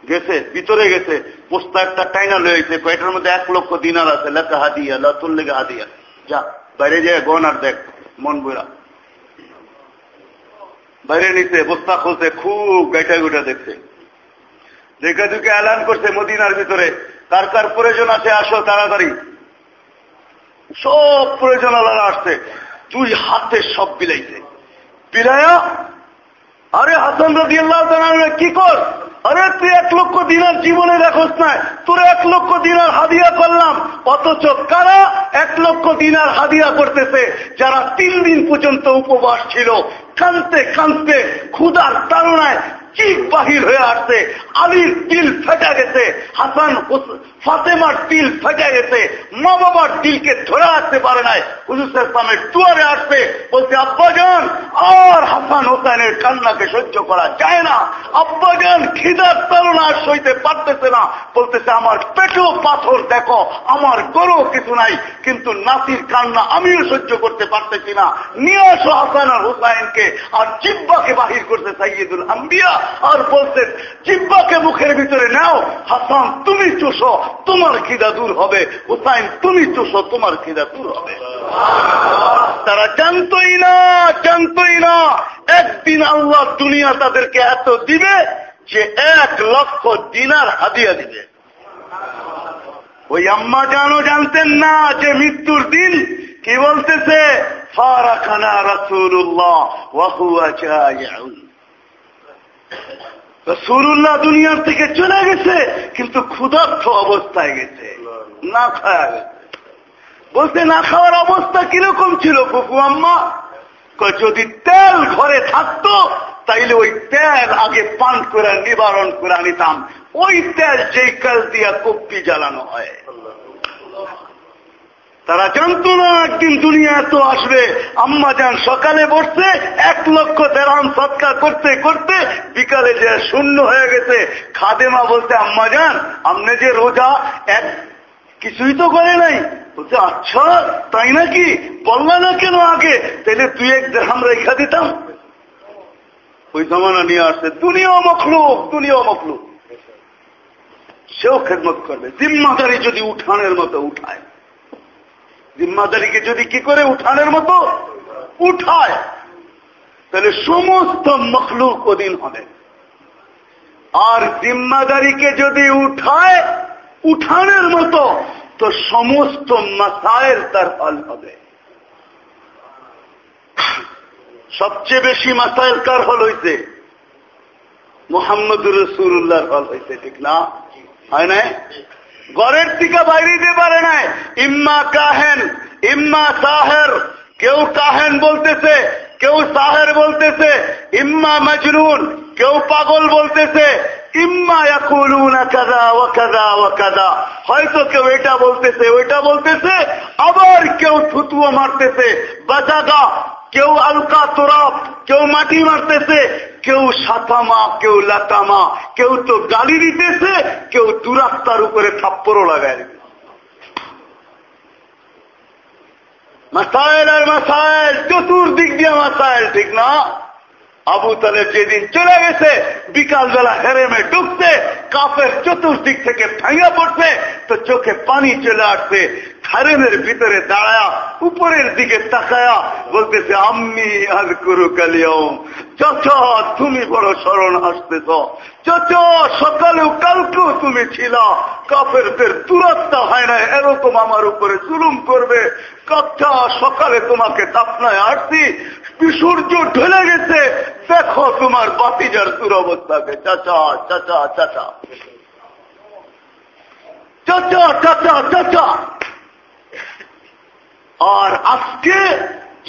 গেছে, ভিতরে গেছে পোস্তা একটা টাইনা লয়েছে কয়েকটার মধ্যে এক লক্ষ দিনার আছে লেখা হাদিয়া লতুল লেগে হাদিয়া। যা, বাইরে যায় গন আর দেখ, মন বইরা। বাইরে নিছে, বস্তা খুলছে, খুব গাইটা গুটা দেখছে। দেখে দুকে এলান করছে মদিনার ভিতরে। কার কার প্রয়োজন আছে, আসো তাড়াতাড়ি। সব প্রয়োজন আলাদা আসছে। তুই হাতে সব বিলাইছে। বিলায়া, আরে হাসান রাজি আল্লাহ কি কর? আরে তুই এক লক্ষ দিনের জীবনে দেখোস না। তোর এক লক্ষ দিনার হাদিয়া করলাম। অথচ কারা এক লক্ষ দিনার হাদিয়া করতেছে? যারা তিন দিন পর্যন্ত উপবাস ছিল। কানতে কানতে ক্ষুদার তাড়নায় চিক বাহির হয়ে আসছে। আলীর দিল ফেটে গেছে। হাসান ফাতেমার দিল ফেটে গেছে। মা বাবার দিলকে ধরে আসতে পারে নাই। হুজুর ইসলামের দুয়ারে আসছে বলছে আব্বাজান আর হাসান হোসেনের কান্নাকে সহ্য করা যায় না। আব্বাজান খিদার তালনা সইতে পারতেছে না। বলতেছে, আমার পেটেও পাথর দেখো, আমার গরো কিছু নাই, কিন্তু নাতির কান্না আমিও সহ্য করতে পারতেছি না। নিয়ে আসো হাসান আর হুসাইনকে, আর জিব্বাকে বাহির করতে সাইয়দুল আম্বিয়া। আর বলতে জিব্বাকে মুখের ভিতরে নাও, হাসান, তুমি চুষো, তোমার খিদা দূর হবে। হুসাইন, তুমি চুষো, তোমার খিদা দূর হবে। তারা জানতই না জানতই না। একদিন আল্লাহ দুনিয়া তাদেরকে এত দিবে যে এক লক্ষ দিনার হাদিয়া দিবে। ওই আম্মা জানো জানতেন না যে মৃত্যুর দিন কি বলতেছে? ফারাখানা রাসুল্লাহ ওয়াহুয়া জায়াউন। রসুল্লাহ দুনিয়ার থেকে চলে গেছে, কিন্তু ক্ষুধার্থ অবস্থায় গেছে, না গেছে। বলতে না খাওয়ার অবস্থা কীরকম ছিল ফুফু আম্মা? যদি তেল ঘরে থাকতো, তাইলে ওই তেল আগে পান করে নিবারণ করে নিতাম ওই তেল যেই কাল দিয়া কপ্পি জ্বালানো হয়। তারা জানতো না একদিন দুনিয়া তো আসবে। আম্মা যান সকালে বসছে, এক লক্ষ দেড়াম সৎকার করতে করতে বিকালে যে শূন্য হয়ে গেছে। খাদেমা বলতে আম্মা যান আপনি যে রোজা, এক কিছুই তো করে নাই। বলছে আচ্ছা তাই নাকি? বললা না কেন আগে? তাহলে তুই এক দেড়াম রেখা দিতাম। ওই জমানা নিয়ে আসছে, দুনিয়াও মখলুক দুনিয়াও মখলুক। সেও খেদমত করবে, জিম্মাদারি যদি উঠানের মতো উঠায়। জিম্মাদারিকে যদি কি করে উঠানের মতো? উঠায়। তাহলে সমস্ত মখলুক অধীন হবে। আর জিম্মাদারিকে যদি উঠায়, উঠানের মতো, তো সমস্ত মাসায়ের তার হল হবে। সবচেয়ে বেশি মাসাইল কার হল হইছে? মোহাম্মদুর রসুল্লাহর হল হইছে, ঠিক না? হয় না ঘরের থেকে বাইরে নাই ইম্মা কাহেন, ইম্মা সাহের। কেউ কাহেন বলতেছে, কেউ সাহের বলতেছে, ইম্মা মজরুন কেউ পাগল বলতেছে হয়তো কেউ এটা বলতেছে, ওইটা বলতেছে, আবার কেউ থুতুও মারতেছে, বাজাগা। কেউ আলকা তোরাপ কেউ মাটি মারতেছে, কেউ সাতামা, কেউ লাতামা। কেউ তো গালি দিতেছে, কেউ দুরাস্তার উপরে থাপ্পড়ও লাগায় মাসাইল আর মাসাইল, চতুর্দিক দিয়ে মাসাইল, ঠিক না? আবু তালেব যেদিন চলে গেছে, বিকালবেলা হেরেমে ঢুকছে কাপের চতুর্দিক থেকে ভাঙা পড়ছে, তো চোখে পানি চলে আসছে হারেমের ভিতরে দাঁড়ায়া, উপরের দিকে তাকায়া বলতেছে আমি আর করু কালিয়াও চচ, তুমি বড় স্মরণ আসতেছ। চচ সকালেও কালকেও তুমি ছিল। কাপের ফের দূরত্ব হয় না এরকম আমার উপরে জুলুম করবে। কচ্ছা সকালে তোমাকে দাপনায় আসছি সূর্য ঢলে গেছে। দেখো তোমার বাতিজার দুরবস্থাকে। চাচা চাচা চাচা। চাচা চাচা চাচা। আর আজকে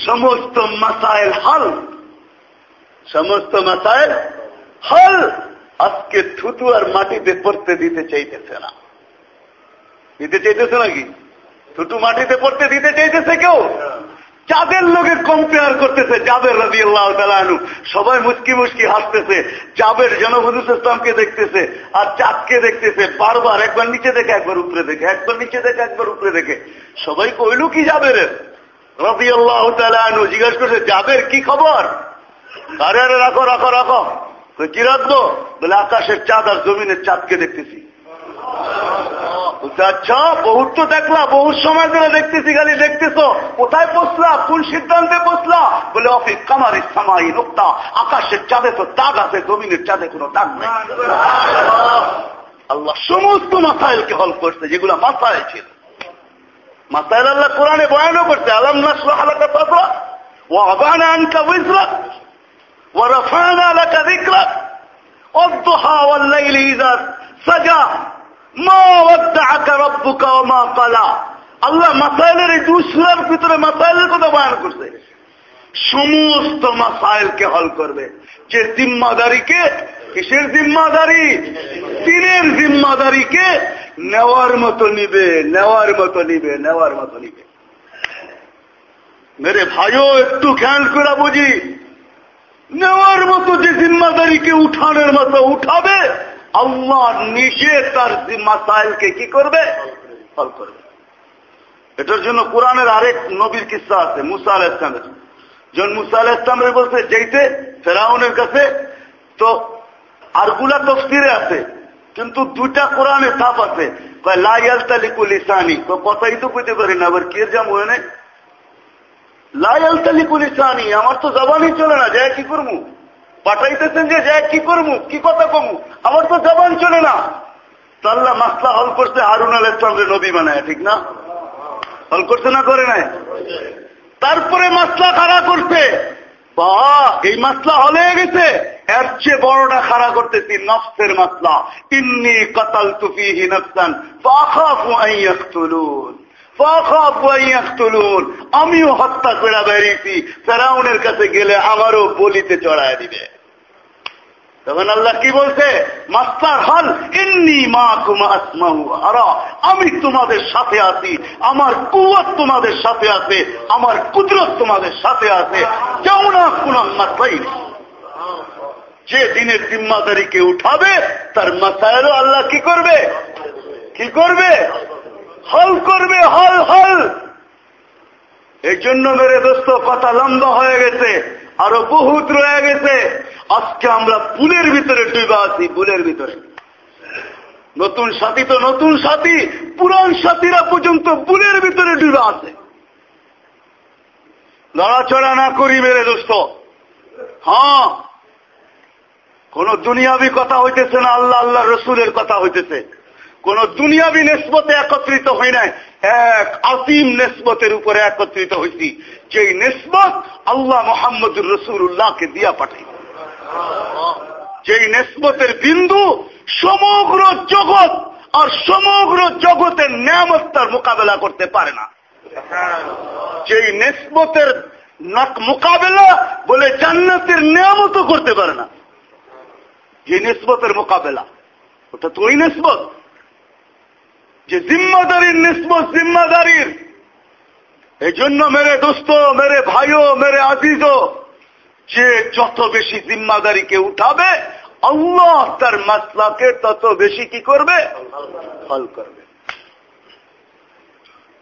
সমস্ত মাসাইল হল সমস্ত মাসাইল হল আজকে থুতু আর মাটিতে পড়তে দিতে চাইতেছে না। দিতে চাইতেছে নাকি থুতু মাটিতে পড়তে দিতে চাইতেছে কেউ? চাঁদের লোকে কম্পেয়ার করতেছে জাবের রবি আল্লাহ তালু সবাই মুসকি মুসকি হাসতেছে জাবের জনবধুস ইসলামকে দেখতেছে, আর চাঁদকে দেখতেছে, বারবার একবার নিচে দেখে, একবার উপরে দেখে, একবার নিচে দেখে, একবার উপরে দেখে। সবাই কইল কি জাবের রবি আল্লাহ তালু জিজ্ঞেস করছে জাবের কি খবর? আরে আরে, রাখো রাখো রাখো। কি রাখব? বলে, আকাশের চাঁদ আর জমিনের চাঁদকে দেখতেছি। আচ্ছা বহুত তো দেখলা বহু সময় ধরে দেখতেছি, খালি দেখতেছ। কোথায় বসলা? কোন সিদ্ধান্তে বসলা? বলে, অফিস কামারি সামাই, নোক্তা। আকাশের চাঁদে তো দাগ আছে, জমিনের চাঁদে কোনো দাগ নেই। আল্লাহ সমস্ত মাসাইলকে হল করছে, যেগুলো মাসাইল ছিল। মাসাইল আল্লাহ কোরআনে বয়ানও করছে, আলম নাসলা হালাকা তাসরা ও আবানা আনকা উইসরা। ও রফানা আলাকা যিকরা والضحى والليل إذا سجى আল্লাহ মাসাইলের এই দুসরার ভিতরে মাসাইলের কথা বয়ান করছে সমস্ত মাসাইলকে হল করবে যে জিম্মাদারিকে কিসের জিম্মাদারি দিনের জিম্মাদারিকে নেওয়ার মতো নিবে নেওয়ার মতো নিবে নেওয়ার মতো নিবে মেরে ভাইও একটু খেয়াল করে বুঝি নেওয়ার মতো যে জিম্মাদারিকে উঠানোর মতো উঠাবে, আল্লাহ নিজে তার মাসাইলকে কি করবে? ফল করবে এটার জন্য কোরআনের আরেক নবীর কিসা আছে, মুসা আল ইসলামের যখন মুসা আল ইসলামের বলছে, যেইতে ফেরাউনের কাছে, তো আরগুলা তফসিরে আছে, কিন্তু দুটা কোরআনে তাপ আছে। লাইয়াল তালিকুল ইসানি তো কথাই তো কইতে পারি না, আবার কে যা মনে নেই? লাইয়াল তালিকুল ইসানি আমার তো জবানই চলে না যায় কি করব পাঠাইতেছেন যে যাই কি করব কি কথা কমু? আমার তো জবান চলে না। তাল্লা মাসলা হল করছে হারুন আল ইসলামের নবী বানায়, ঠিক না? হল করছে না করে নাই? তারপরে মাসলা খাড়া করছে। বা, এই মাসলা হলে গেছে। এর চেয়ে বড়টা খাড়া করতেছি নফসের মাসলা। ইন্নি কতাল তুফিহি নফসান, ফাখাফু আইয়াকতুলুন আমিও হত্যা করে বেরিয়েছি ফেরাউনের কাছে গেলে আমারও বলিতে চড়ায় দিবে। তখন আল্লাহ কি বলছে? মাস্টার হল, ইন্নি মা কুমা আসমাহু আরা আমি তোমাদের সাথে আছি, আমার কুয়াত তোমাদের সাথে আছে, আমার কুদরত তোমাদের সাথে আছে। কেউ না কোন যে দিনের জিম্মাদারিকে উঠাবে, তার মাসায়েরও আল্লাহ কি করবে? কি করবে? হল করবে, হল হল। এই জন্য মেরে দোস্ত, কথা লম্বা হয়ে গেছে, আরও বহুত রয়ে গেছে। আজকে আমরা পুলের ভিতরে ডুবা আছি, পুলের ভিতরে। নতুন সাথী তো নতুন সাথী, পুরান সাথীরা পর্যন্ত পুলের ভিতরে ডুবা আছে। লড়াচড়া না করি মেরে দোস্ত। হ্যাঁ কোন দুনিয়াবি কথা হইতেছে না, আল্লাহ আল্লাহ রসুলের কথা হইতেছে। কোন দুনিয়াবি নেসবতে একত্রিত হই নাই। এক আসিম নেসবতের উপরে একত্রিত হয়েছি যেই নেসবত আল্লাহ মোহাম্মদুর রসুল্লাহকে দিয়া পাঠাই। যেই নেসবতের বিন্দু সমগ্র জগৎ আর সমগ্র জগতের নিয়ামত্তার মোকাবেলা করতে পারে না। যেই নেসবতের মোকাবেলা বলে জান্নাতের নিয়ামতও করতে পারে না। যে নেসবতের মোকাবেলা, ওটা তো ওই নেসবত। যে জিম্মাদারির নিসবত জিম্মাদারির। এই জন্য মেরে দোস্ত, মেরে ভাইও, মেরে আজিজ যে যত বেশি জিম্মাদারিকে উঠাবে, আল্লাহ তার মাসলাকে তত বেশি কি করবে? ফল করবে।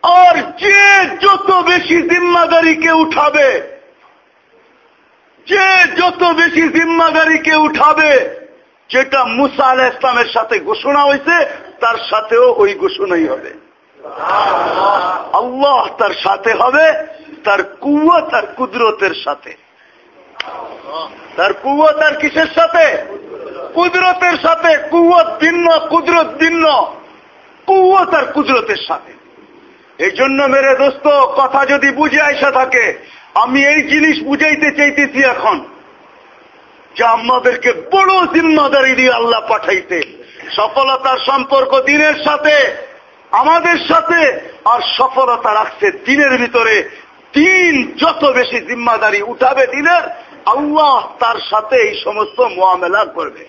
আর যে যত বেশি জিম্মাদারিকে উঠাবে, যে যত বেশি জিম্মাদারিকে উঠাবে, যেটা মুসা আল ইসলামের সাথে ঘোষণা হয়েছে তার সাথেও ওই ঘোষণাই হবে। আল্লাহ তার সাথে হবে, তার কুয়া তার কুদরতের সাথে। তার কুয়া তার কিসের সাথে? কুদরতের সাথে। কুয়ত ভিন্ন, কুদরত ভিন্ন। কুয়া তার কুদরতের সাথে। এই জন্য মেরে দোস্ত, কথা যদি বুঝে আসা থাকে, আমি এই জিনিস বুঝাইতে চাইতেছি এখন যে আমাদেরকে বড় জিম্মাদারি দিয়ে আল্লাহ পাঠাইতে। সফলতার সম্পর্ক দিনের সাথে, আমাদের সাথে, আর সফলতা রাখছে দিনের ভিতরে। দিন যত বেশি জিম্মাদারি উঠাবে দিনের, আল্লাহ তার সাথে এই সমস্ত মোয়ামেলা করবে।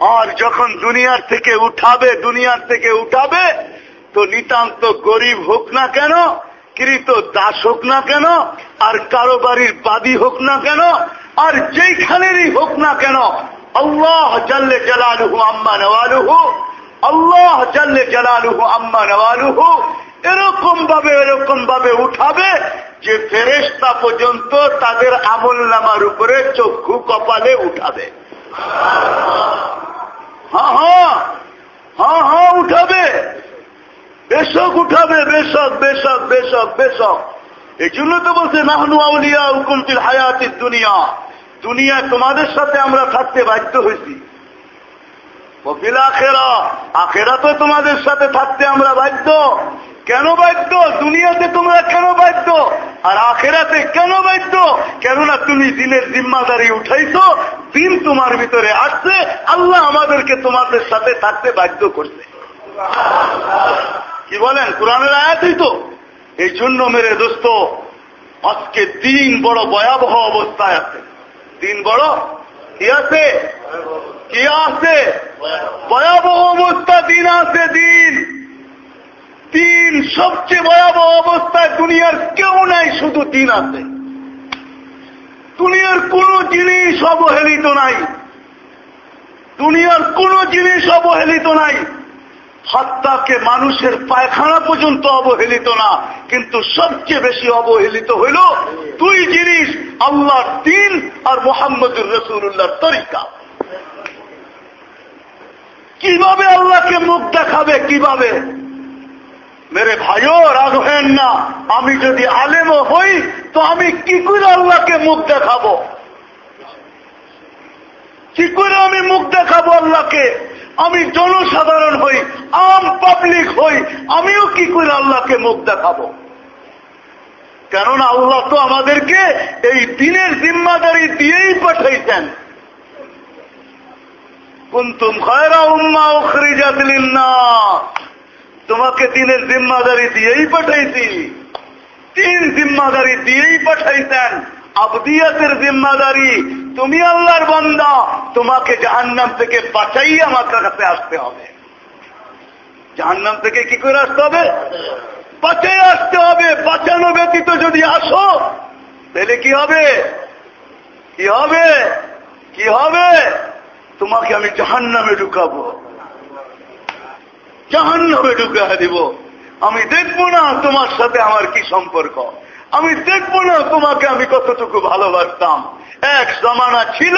আর যখন দুনিয়ার থেকে উঠাবে, দুনিয়ার থেকে উঠাবে, তো নিতান্ত গরিব হোক না কেন, কৃত দাস হোক না কেন, আর কারোবারির বাদী হোক না কেন, আর যেইখানেরই হোক না কেন আল্লাহ জাল্লে জালালুহু আম্মা নওয়ালুহু আল্লাহ জাল্লে জালালুহু আম্মা নওয়ালুহু এরকম ভাবে এরকম ভাবে উঠাবে যে ফেরেস্তা পর্যন্ত তাদের আমল নামার উপরে চক্ষু কপালে উঠাবে হ্যাঁ হ্যাঁ হ্যাঁ হ্যাঁ উঠাবে বেশক উঠাবে বেশক বেশক বেশক বেশক এই জন্য তো বলছে নাহনু আউলিয়া হুকুমতির হায়াতির দুনিয়া দুনিয়া তোমাদের সাথে আমরা থাকতে বাধ্য হয়েছি। আখেরা আখেরা তো তোমাদের সাথে থাকতে আমরা বাধ্য। কেন বাধ্য? দুনিয়াতে তোমরা কেন বাধ্য? আর আখেরাতে কেন বাধ্য? কেননা তুমি দিনের জিম্মাদারি উঠাইছো, দিন তোমার ভিতরে আসছে, আল্লাহ আমাদেরকে তোমাদের সাথে থাকতে বাধ্য করছে। কি বলেন? কোরআনের আয়াতই তো। এই জন্য মেরে দোস্ত, আজকে দিন বড় ভয়াবহ অবস্থায় আছে। দিন বড়? কি আছে? কি আছে? ভয়াবহ অবস্থা, দিন আছে দিন। দিন, সবচেয়ে ভয়াবহ অবস্থায় দুনিয়ার কেউ নাই, শুধু দিন আছে। দুনিয়ার কোন জিনিস অবহেলিত নাই। দুনিয়ার কোন জিনিস অবহেলিত নাই। হত্যাকে মানুষের পায়খানা পর্যন্ত অবহেলিত না, কিন্তু সবচেয়ে বেশি অবহেলিত হইল দুই জিনিস আল্লাহর দিন আর মোহাম্মদুর রসুল্লাহর তরিকা। কীভাবে আল্লাহকে মুখ দেখাবে, কীভাবে? মেরে ভাইও, রাগ হেন না। আমি যদি আলেমও হই, তো আমি কি করে আল্লাহকে মুখ দেখাবো? কি করে আমি মুখ দেখাবো আল্লাহকে? আমি জনসাধারণ হই, আম পাবলিক হই, আমিও কি করে আল্লাহকে মুখ দেখাবো? কেননা আল্লাহ তো আমাদেরকে এই দিনের জিম্মাদারি দিয়েই পাঠাইছেন। কুন্তুম খয়রা উম্মা উখরিজাত লিন্নাস। তোমাকে দিনের জিম্মাদারি দিয়েই পাঠাইছি। তিন জিম্মাদারি দিয়েই পাঠাইছেন। আবদিয়াতের জিম্মাদারি, তুমি আল্লাহর বন্দা, তোমাকে জাহান্নাম থেকে বাঁচাই আমার কাছে আসতে হবে। জাহান্নাম থেকে কি করে আসতে হবে? বাঁচাই আসতে হবে, বাঁচানো ব্যতীত যদি আসো, তাহলে কি হবে? কি হবে? কি হবে? তোমাকে আমি জাহান নামে ঢুকাবো। জাহান নামে ঢুকা দিব। আমি দেখব না তোমার সাথে আমার কি সম্পর্ক। আমি দেখব না, তোমাকে আমি কতটুকু ভালোবাসতাম। এক জমানা ছিল,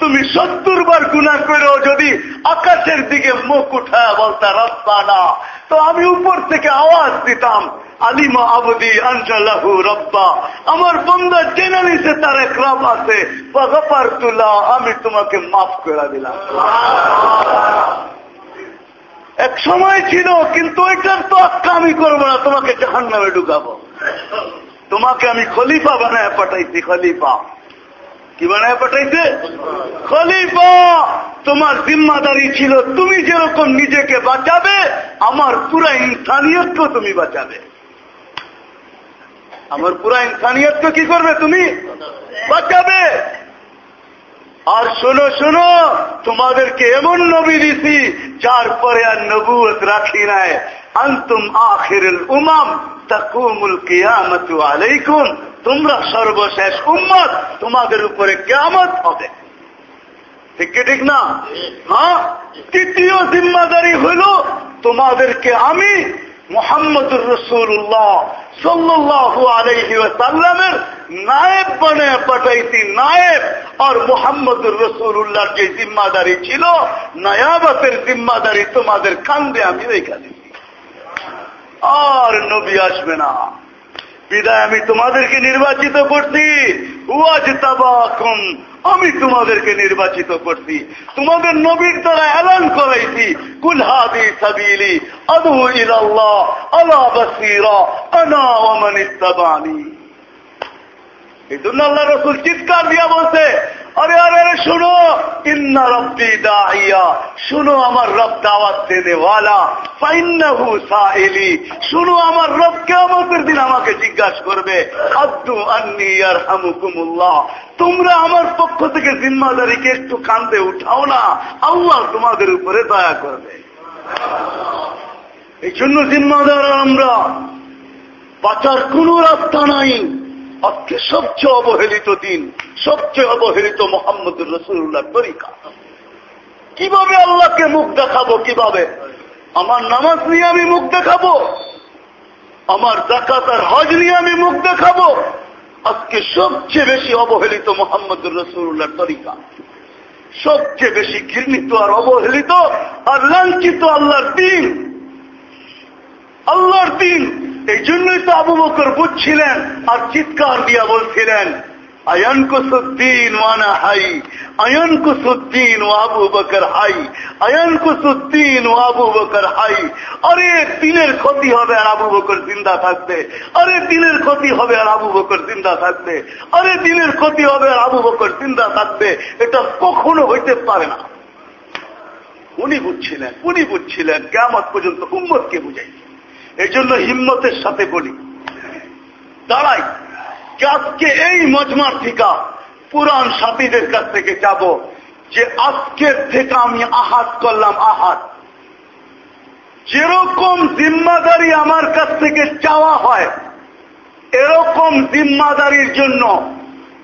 তুমি সত্তর বার গুণা করেও যদি আকাশের দিকে মুখ উঠায় বলতা রাস্তা না তো আমি উপর থেকে আওয়াজ দিতাম, আলিমা আবদি আনজালাহু রব্বা। আমার বন্ধা জেনে নিছে, তার এক রব আছে আমি তোমাকে মাফ করে দিলাম। এক সময় ছিল, কিন্তু এটার তো আক্কা আমি করব না, তোমাকে জাহান নামে ঢুকাবো। তোমাকে আমি খলিফা বানায় পাঠাইছি, খলিফা। কি বানায় পাঠাইছে? খলিফা! তোমার জিম্মাদারি ছিল, তুমি যেরকম নিজেকে বাঁচাবে, আমার পুরা ইনসানিয়তকে তুমি বাঁচাবে। আমার পুরা ইনসানিয়তকে কি করবে তুমি? বাঁচাবে। আর শোনো শোনো, তোমাদেরকে এমন নবী দিছি, যার পরে আর নবুয়ত রাখি নাই। আন্তুম আখিরুল উমাম, তাকুমুল কিয়ামতু আলাইকুম। তোমরা সর্বশেষ উম্মত, তোমাদের উপরে কেয়ামত হবে। ঠিক কি ঠিক না? হ্যাঁ? তৃতীয় জিম্মাদারি হইল তোমাদেরকে আমি মোহাম্মদুর রসুল্লাহ সাল্লাহু আলহি সাল্লামের নায়েব বনে পাঠাইছি, নায়েব। আর মোহাম্মদুর রসুল্লাহর যে জিম্মাদারি ছিল, নয়াবতের জিম্মাদারি তোমাদের কান্দে, আমি রেখা দিচ্ছি আর নবী আসবে না। বিদায় আমি তোমাদেরকে নির্বাচিত করছি। ওয়াজ তাবাকুম আমি তোমাদেরকে নির্বাচিত করছি। তোমাদের নবীর দ্বারা এলান করাইছি। কুলহাদি সাবিলি আদু ইলাল্লাহ, আলা বাসীরা, আনা ওয়া মান ইত্তাবানি এই জন্য আল্লাহ রসুল চিৎকার দিয়া বলছে, আরে আরে আরে, শুনো, ইন্না রব্বি দাইয়া শুনো আমার রব দাওয়াত দেনেওয়ালা ফাইন্নাহু সাইলি শুনো আমার রব কিয়ামতের দিন আমাকে জিজ্ঞাসা করবে আব্দু আন্নি ইয়ারহামুকুমুল্লাহ, তোমরা আমার পক্ষ থেকে জিম্মাদারিকে একটু কান্দে উঠাও না, আল্লাহ তোমাদের উপরে দয়া করবে। এই জন্য জিম্মাদার আমরা, বাঁচার কোন রাস্তা নাই। আজকে সবচেয়ে অবহেলিত দিন, সবচেয়ে অবহেলিত মোহাম্মদ রসুল্লাহ তরিকা। কীভাবে আল্লাহকে মুখ দেখাবো, কীভাবে? আমার নামাজ নিয়ে আমি মুখ দেখাবো? আমার জাকাত হজ নিয়ে আমি মুখ দেখাবো? আজকে সবচেয়ে বেশি অবহেলিত মোহাম্মদ রসুল্লাহ তরিকা। সবচেয়ে বেশি ঘৃণিত আর অবহেলিত আর লাঞ্ছিত আল্লাহর দিন। আল্লাহর দিন। এই জন্যই তো আবু বকর বুঝছিলেন আর চিৎকার দিয়া বলছিলেন আয়ন কুসুদ্দিন ওয়ানা হাই আয়ন কুসুদ্দিন ও আবু বকর হাই আয়ন কুসুদ্দিন ও আবু বকর হাই। আরে দিনের ক্ষতি হবে আর আবু বকর জিন্দা থাকবে। আরে দিনের ক্ষতি হবে আর আবু বকর জিন্দা থাকবে। আরে দিনের ক্ষতি হবে আর আবু বকর জিন্দা থাকবে। এটা কখনো হইতে পারে না। উনি বুঝছিলেন উনি বুঝছিলেন কেমন পর্যন্ত উম্মতকে বুঝাইছেন এই জন্য হিম্মতের সাথে বলি। দাঁড়াই আজকে এই মজমার থিকা পুরান সাথীদের কাছ থেকে যাব, যে আজকের থেকে আমি আহাত করলাম আহাত যেরকম জিম্মাদারি আমার কাছ থেকে চাওয়া হয়, এরকম জিম্মাদারির জন্য,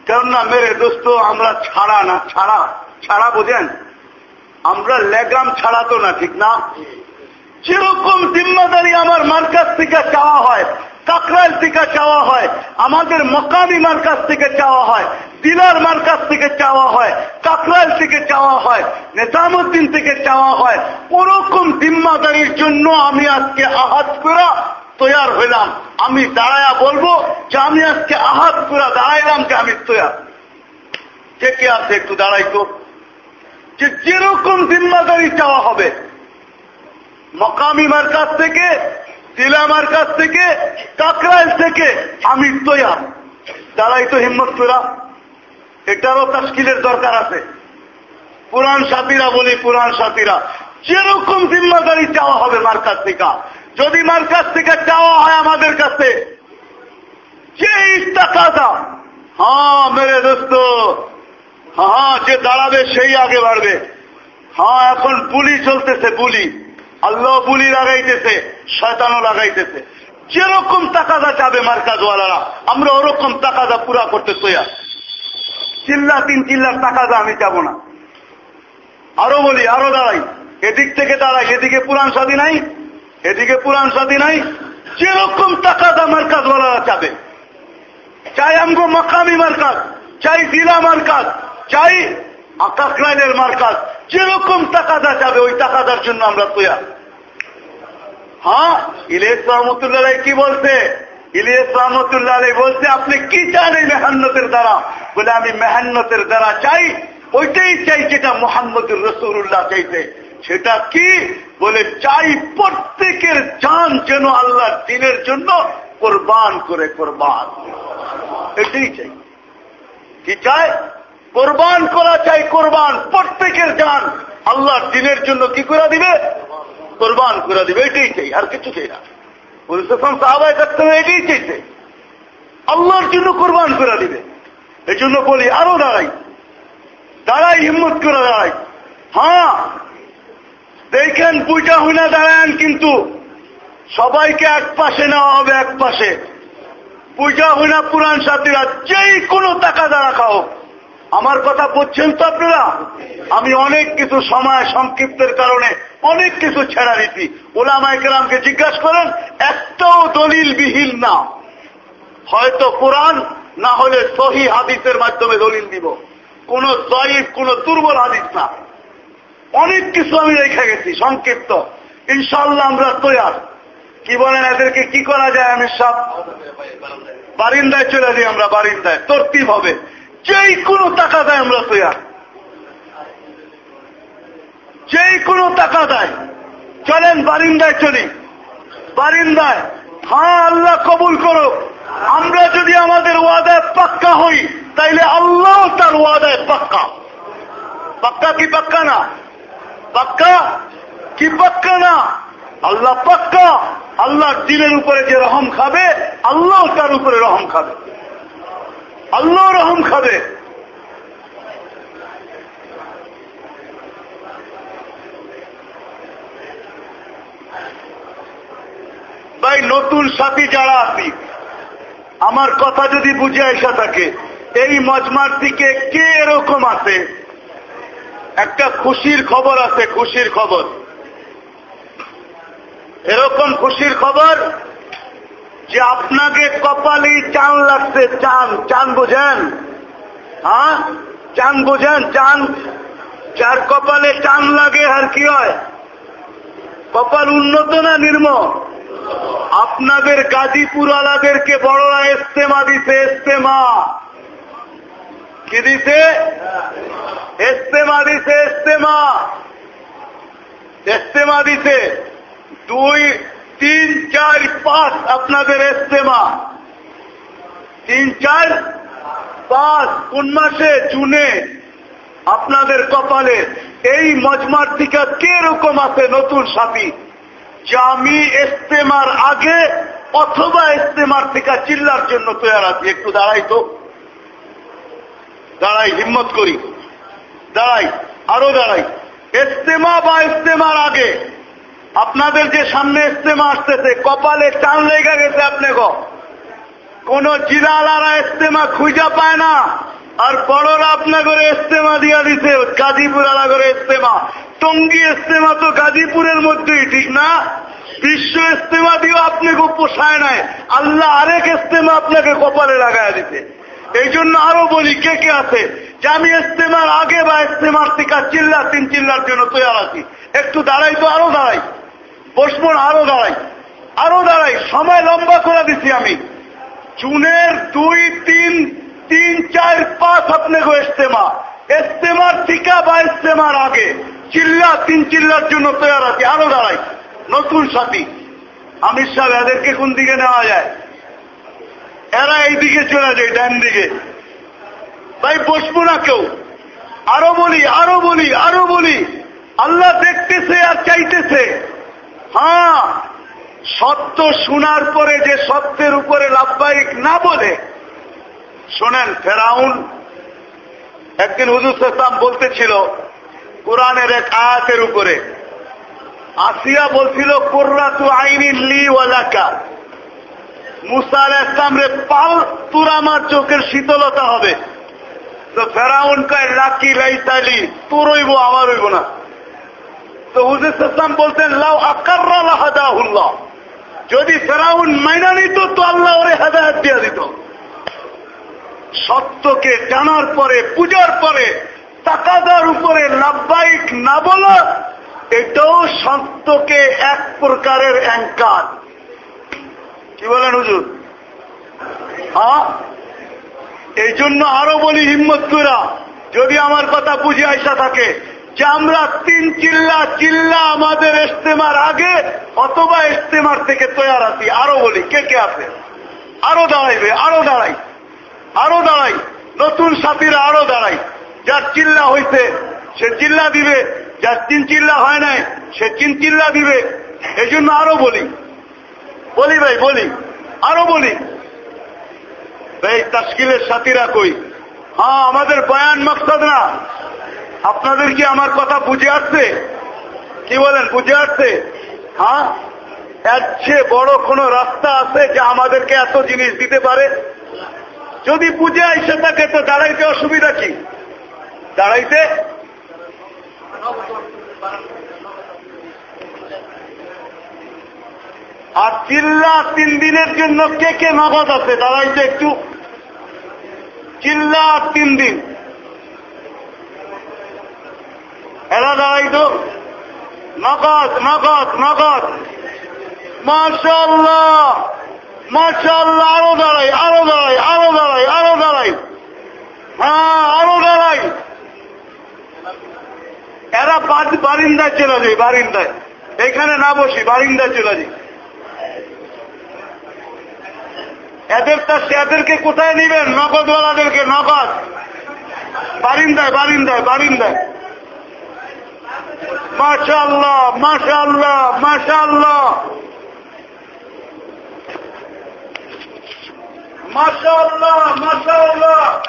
কেননা মেরে দোস্ত, আমরা ছাড়া না, ছাড়া ছাড়া বোঝেন? আমরা লেগাম ছাড়াতো না, ঠিক না? যেরকম জিম্মাদারি আমার মার্কাজ থেকে চাওয়া হয়, কাকরাইল থেকে চাওয়া হয়, আমাদের মকামি মার্কাজ থেকে চাওয়া হয়, দিলার মার্কাজ থেকে চাওয়া হয়, কাকরাইল থেকে চাওয়া হয় নেতামুদ্দিন থেকে চাওয়া হয়, ওরকম জিম্মাদারির জন্য আমি আজকে আহাত করা তৈয়ার হইলাম। আমি দাঁড়ায়া বলব যে আমি আজকে আহাত করা দাঁড়াইলাম যে আমি তৈয়ার। কে কে আছে একটু দাঁড়াইতো যে যেরকম জিম্মাদারি চাওয়া হবে মকামিমার কাছ থেকে তিলামার কাছ থেকে, কাকরাইল থেকে আমি তৈয়ার। দাঁড়াই তো হিম্মত তোরা এটারও তাস্কিলের দরকার আছে। পুরাণ সাথীরা বলি, পুরাণ সাথীরা, যেরকম জিম্মাদারি চাওয়া হবে মার কাছ থেকে। যদি মার কাছ থেকে চাওয়া হয় আমাদের কাছে, যে টাকাটা হ্যাঁ মেরে দোস্ত হ্যাঁ যে দাঁড়াবে সেই আগে বাড়বে। হ্যাঁ এখন বুলি চলতেছে বুলি। আল্লাহ বুলি লাগাইতেছে, শয়তানও লাগাইতেছে। যেরকম তাকাদা চাবে মার্কাজওয়ালারা, আমরা ওরকম তাকাদা পুরা করতে তৈয়ার। চিল্লা তিন চিল্লার টাকাদা আমি চাবো না। আরও বলি, আরও দাঁড়াই। এদিক থেকে দাঁড়াই, এদিকে পুরাণ সাথী নাই, এদিকে পুরাণ সাথী নাই। যেরকম তাকাদা মার্কাজওয়ালারা চাবে। চাই আমগো মাকামি মার্কাজ, চাই জিলা মার্কাজ, চাই আকাশলাইনের মার্কাজ। যেরকম টাকাদা যাবে ওই টাকাদার জন্য আমরা তৈয়ার। হ্যাঁ ইলিয়াস রহমতুল্লাহ কি বলছে? ইলিয়াস রহমতুল্লাহ বলছে, আপনি কি চান এই মেহান্নতের দ্বারা? বলে, আমি মেহান্নতের দ্বারা চাই, ওইটাই চাই যেটা মোহাম্মদুর রসুল্লাহ চাইছে। সেটা কি? বলে, চাই প্রত্যেকের যান যেন আল্লাহর দিনের জন্য কোরবান করে কোরবান। এটাই চাই। কি চাই? কোরবান করা চাই, কোরবান প্রত্যেকের যান আল্লাহর দিনের জন্য কি করে দিবে? কোরবান করে দিবে, এটাই চাই, আর কিছু চাই না। পুলিশন সাহাবায় থাকতে হবে এটাই চাইছে আল্লাহর জন্য কোরবান করে দিবে। এই জন্য বলি, আরও দাঁড়াই। দাঁড়াই, হিম্মত করে দাঁড়াই। হ্যাঁ দেখেন, পূজা হুনা দাঁড়ান, কিন্তু সবাইকে এক পাশে নেওয়া হবে, এক পাশে। পূজা হুনা পুরাণ সাথীরা যেই কোনো টাকা দ্বারা খাও। আমার কথা বুঝছেন তো আপনারা? আমি অনেক কিছু সময় সংক্ষিপ্তের কারণে অনেক কিছু ছেড়া দিচ্ছি ওলামাইকেরামকে জিজ্ঞাসা করেন, একটাও দলিল বিহীন না। হয়তো কোরআন, না হলে সহি হাদিসের মাধ্যমে দলিল দিব। কোন জয়ীব কোন দুর্বল হাদিস না। অনেক কিছু আমি রেখে গেছি, সংক্ষিপ্ত। ইনশাল্লাহ আমরা তৈয়ার। কি বলেন এদেরকে, কি করা যায় আমি সব বারিন্দায় চলে যাই আমরা, বারিন্দায়। তর্তিব হবে। যেই কোনো টাকা দেয় আমরা তৈয়ার। যেই কোনো টাকা দেয়। চলেন বারিন্দায় চলি। বারিন্দায় হ্যাঁ আল্লাহ কবুল করো আমরা যদি আমাদের ওয়াদায় পাক্কা হই, তাইলে আল্লাহ তার ওয়াদায় পাক্কা। পাক্কা কি পাক্কা না? পাক্কা কি পাক্কা না? আল্লাহ পাক্কা। আল্লাহ দিলের উপরে যে রহম খাবে, আল্লাহ তার উপরে রহম খাবে। আল্লাহ রহম খাবে। ভাই, নতুন সাথী যারা আছি আমার কথা যদি বুঝে আসা থাকে, এই মজমার দিকে কে এরকম আছে? একটা খুশির খবর আছে, খুশির খবর। এরকম খুশির খবর যে আপনাকে কপালেই চান লাগছে চান চান বোঝেন? হ্যাঁ? চান বোঝেন চান যার কপালে চান লাগে, আর কি হয়? কপাল উন্নত না নির্ম? আপনাদের গাজীপুর আলাদেরকে বড়রা ইস্তেমা দিছে, ইস্তেমা। কি দিছে? ইস্তেমা দিছে, ইস্তেমা। ইস্তেমা দিছে। দুই তিন চার পাঁচ আপনাদের ইস্তেমা। তিন চার পাঁচ কোন মাসে, জুনে, আপনাদের কপালে। এই মজমার থেকে কে রকম আছে নতুন সাথী? যে আমি ইস্তেমার আগে অথবা ইস্তেমার থেকে চিল্লার জন্য তৈরি আছি। একটু দাঁড়াই তো। দাঁড়াই, হিম্মত করি। দাঁড়াই, আরও দাঁড়াই। ইস্তেমা বা ইস্তেমার আগে আপনাদের যে সামনে ইস্তেমা আসতেছে, কপালে টান লেগে গেছে আপনি কোন জিরালারা ইস্তেমা খুঁজা পায় না, আর বড়রা আপনা করে ইস্তেমা দিয়া দিছে, গাজীপুর আলা করে ইস্তেমা টঙ্গি ইস্তেমা তো গাজীপুরের মধ্যেই, ঠিক না? বিশ্ব ইস্তেমা দিয়েও আপনাকে পোষায় নাই। আল্লাহ আরেক ইস্তেমা আপনাকে কপালে লাগায় দিতে এই জন্য আরও বলি, কে কে আছে? যে আমি ইস্তেমার আগে বা ইস্তেমার থেকে চিল্লা তিন চিল্লার জন্য তৈরি আছি। একটু দাঁড়াই তো, আরও দাঁড়াই। বসবো না আরও দাঁড়াই। আরও দাঁড়াই, সময় লম্বা করে দিছি আমি। জুনের দুই, তিন তিন, চার, পাঁচ আপনাকে ইস্তেমা। ইস্তেমার টিকা বা ইস্তেমার আগে। চিল্লা, তিন চিল্লার জন্য তৈরি আছি। আরও দাঁড়াই। নতুন সাথী। আমির সাহেব, এদেরকে কোন দিকে নেওয়া যায়? এরা এই দিকে চলে যায়, ডান দিকে। তাই বসবো না কেউ। আরও বলি আরও বলি আরও বলি। আল্লাহ দেখতেছে আর চাইতেছে। হ্যাঁ সত্য শোনার পরে যে সত্যের উপরে লাভবাহিক না বলে, শোনেন, ফেরাউন একদিন হুজুর সাম বলতেছিল, কোরআনের এক আয়াতের উপরে, আসিয়া বলছিল কোর্রা তু আইনি লি ওয়ালাকা মুসা আল ইসলাম রে, পাল তোর আমার চোখের শীতলতা হবে। তো ফেরাউন কয়, লাকি লাইতালি, তোর হইব, আমার হইব না। তো হুজুর ইসলাম বলতেন, লাউ আকাররা লাহাদাহুল্লাহ। যদি ফেরাউন মাইনা নিত, তো আল্লাহ ওরে হেদায়ত দিয়ে দিত। সত্যকে জানার পরে পূজার পরে, তাকাদার উপরে লাভবাহিক না বলা, এটাও সত্যকে এক প্রকারের অ্যাঙ্কার। কি বলেন হুজুর? হ্যাঁ? এই জন্য আরও বলি হিম্মত যদি আমার কথা বুঝে আসা থাকে যে আমরা তিন চিল্লা চিল্লা আমাদের ইস্তেমার আগে অথবা ইস্তেমার থেকে তৈয়ার আছি। আরও বলি, কে কে আছে? আরও দাঁড়াইবে, আরও দাঁড়াই। আরও দাঁড়াই। নতুন সাথীরা আরও দাঁড়াই। যার চিল্লা হইছে, সে চিল্লা দিবে। যার তিন চিল্লা হয় নাই, সে তিন চিল্লা দিবে। এই জন্য আরও বলি। বলি ভাই, বলি। আরও বলি। ভাই তাস্কিলের সাথীরা কই? হ্যাঁ আমাদের বয়ান মকসদ না। আপনাদের কি আমার কথা বুঝে আসছে? কি বলেন, বুঝে আসছে? হ্যাঁ? এর চেয়ে বড় কোন রাস্তা আছে যে আমাদেরকে এত জিনিস দিতে পারে? যদি বুঝে আসে থাকে তো দাঁড়াইতে অসুবিধা কি? দাঁড়াইতে? আর চিল্লা তিন দিনের জন্য কে কে নগদ আছে? দাঁড়াইতে একটু। চিল্লা তিন দিন। এরা দাঁড়াইতো নগদ নগদ নগদ। মাশাল্লাহ মাশাল্লাহ আরও দাঁড়াই আরও দাঁড়াই আরও দাঁড়াই আরও দাঁড়াই। হ্যাঁ আরও দাঁড়াই। এরা বারিন্দায় চলে যায়, বারিন্দায়। এখানে না বসি, বারিন্দায় চলে যাই এদের তা এদেরকে কোথায় নিবেন? নগদওয়ালাদেরকে নগদ। বারিন্দায় বারিন্দায় বারিন্দায়। Maşallah, maşallah, maşallah. Maşallah, maşallah.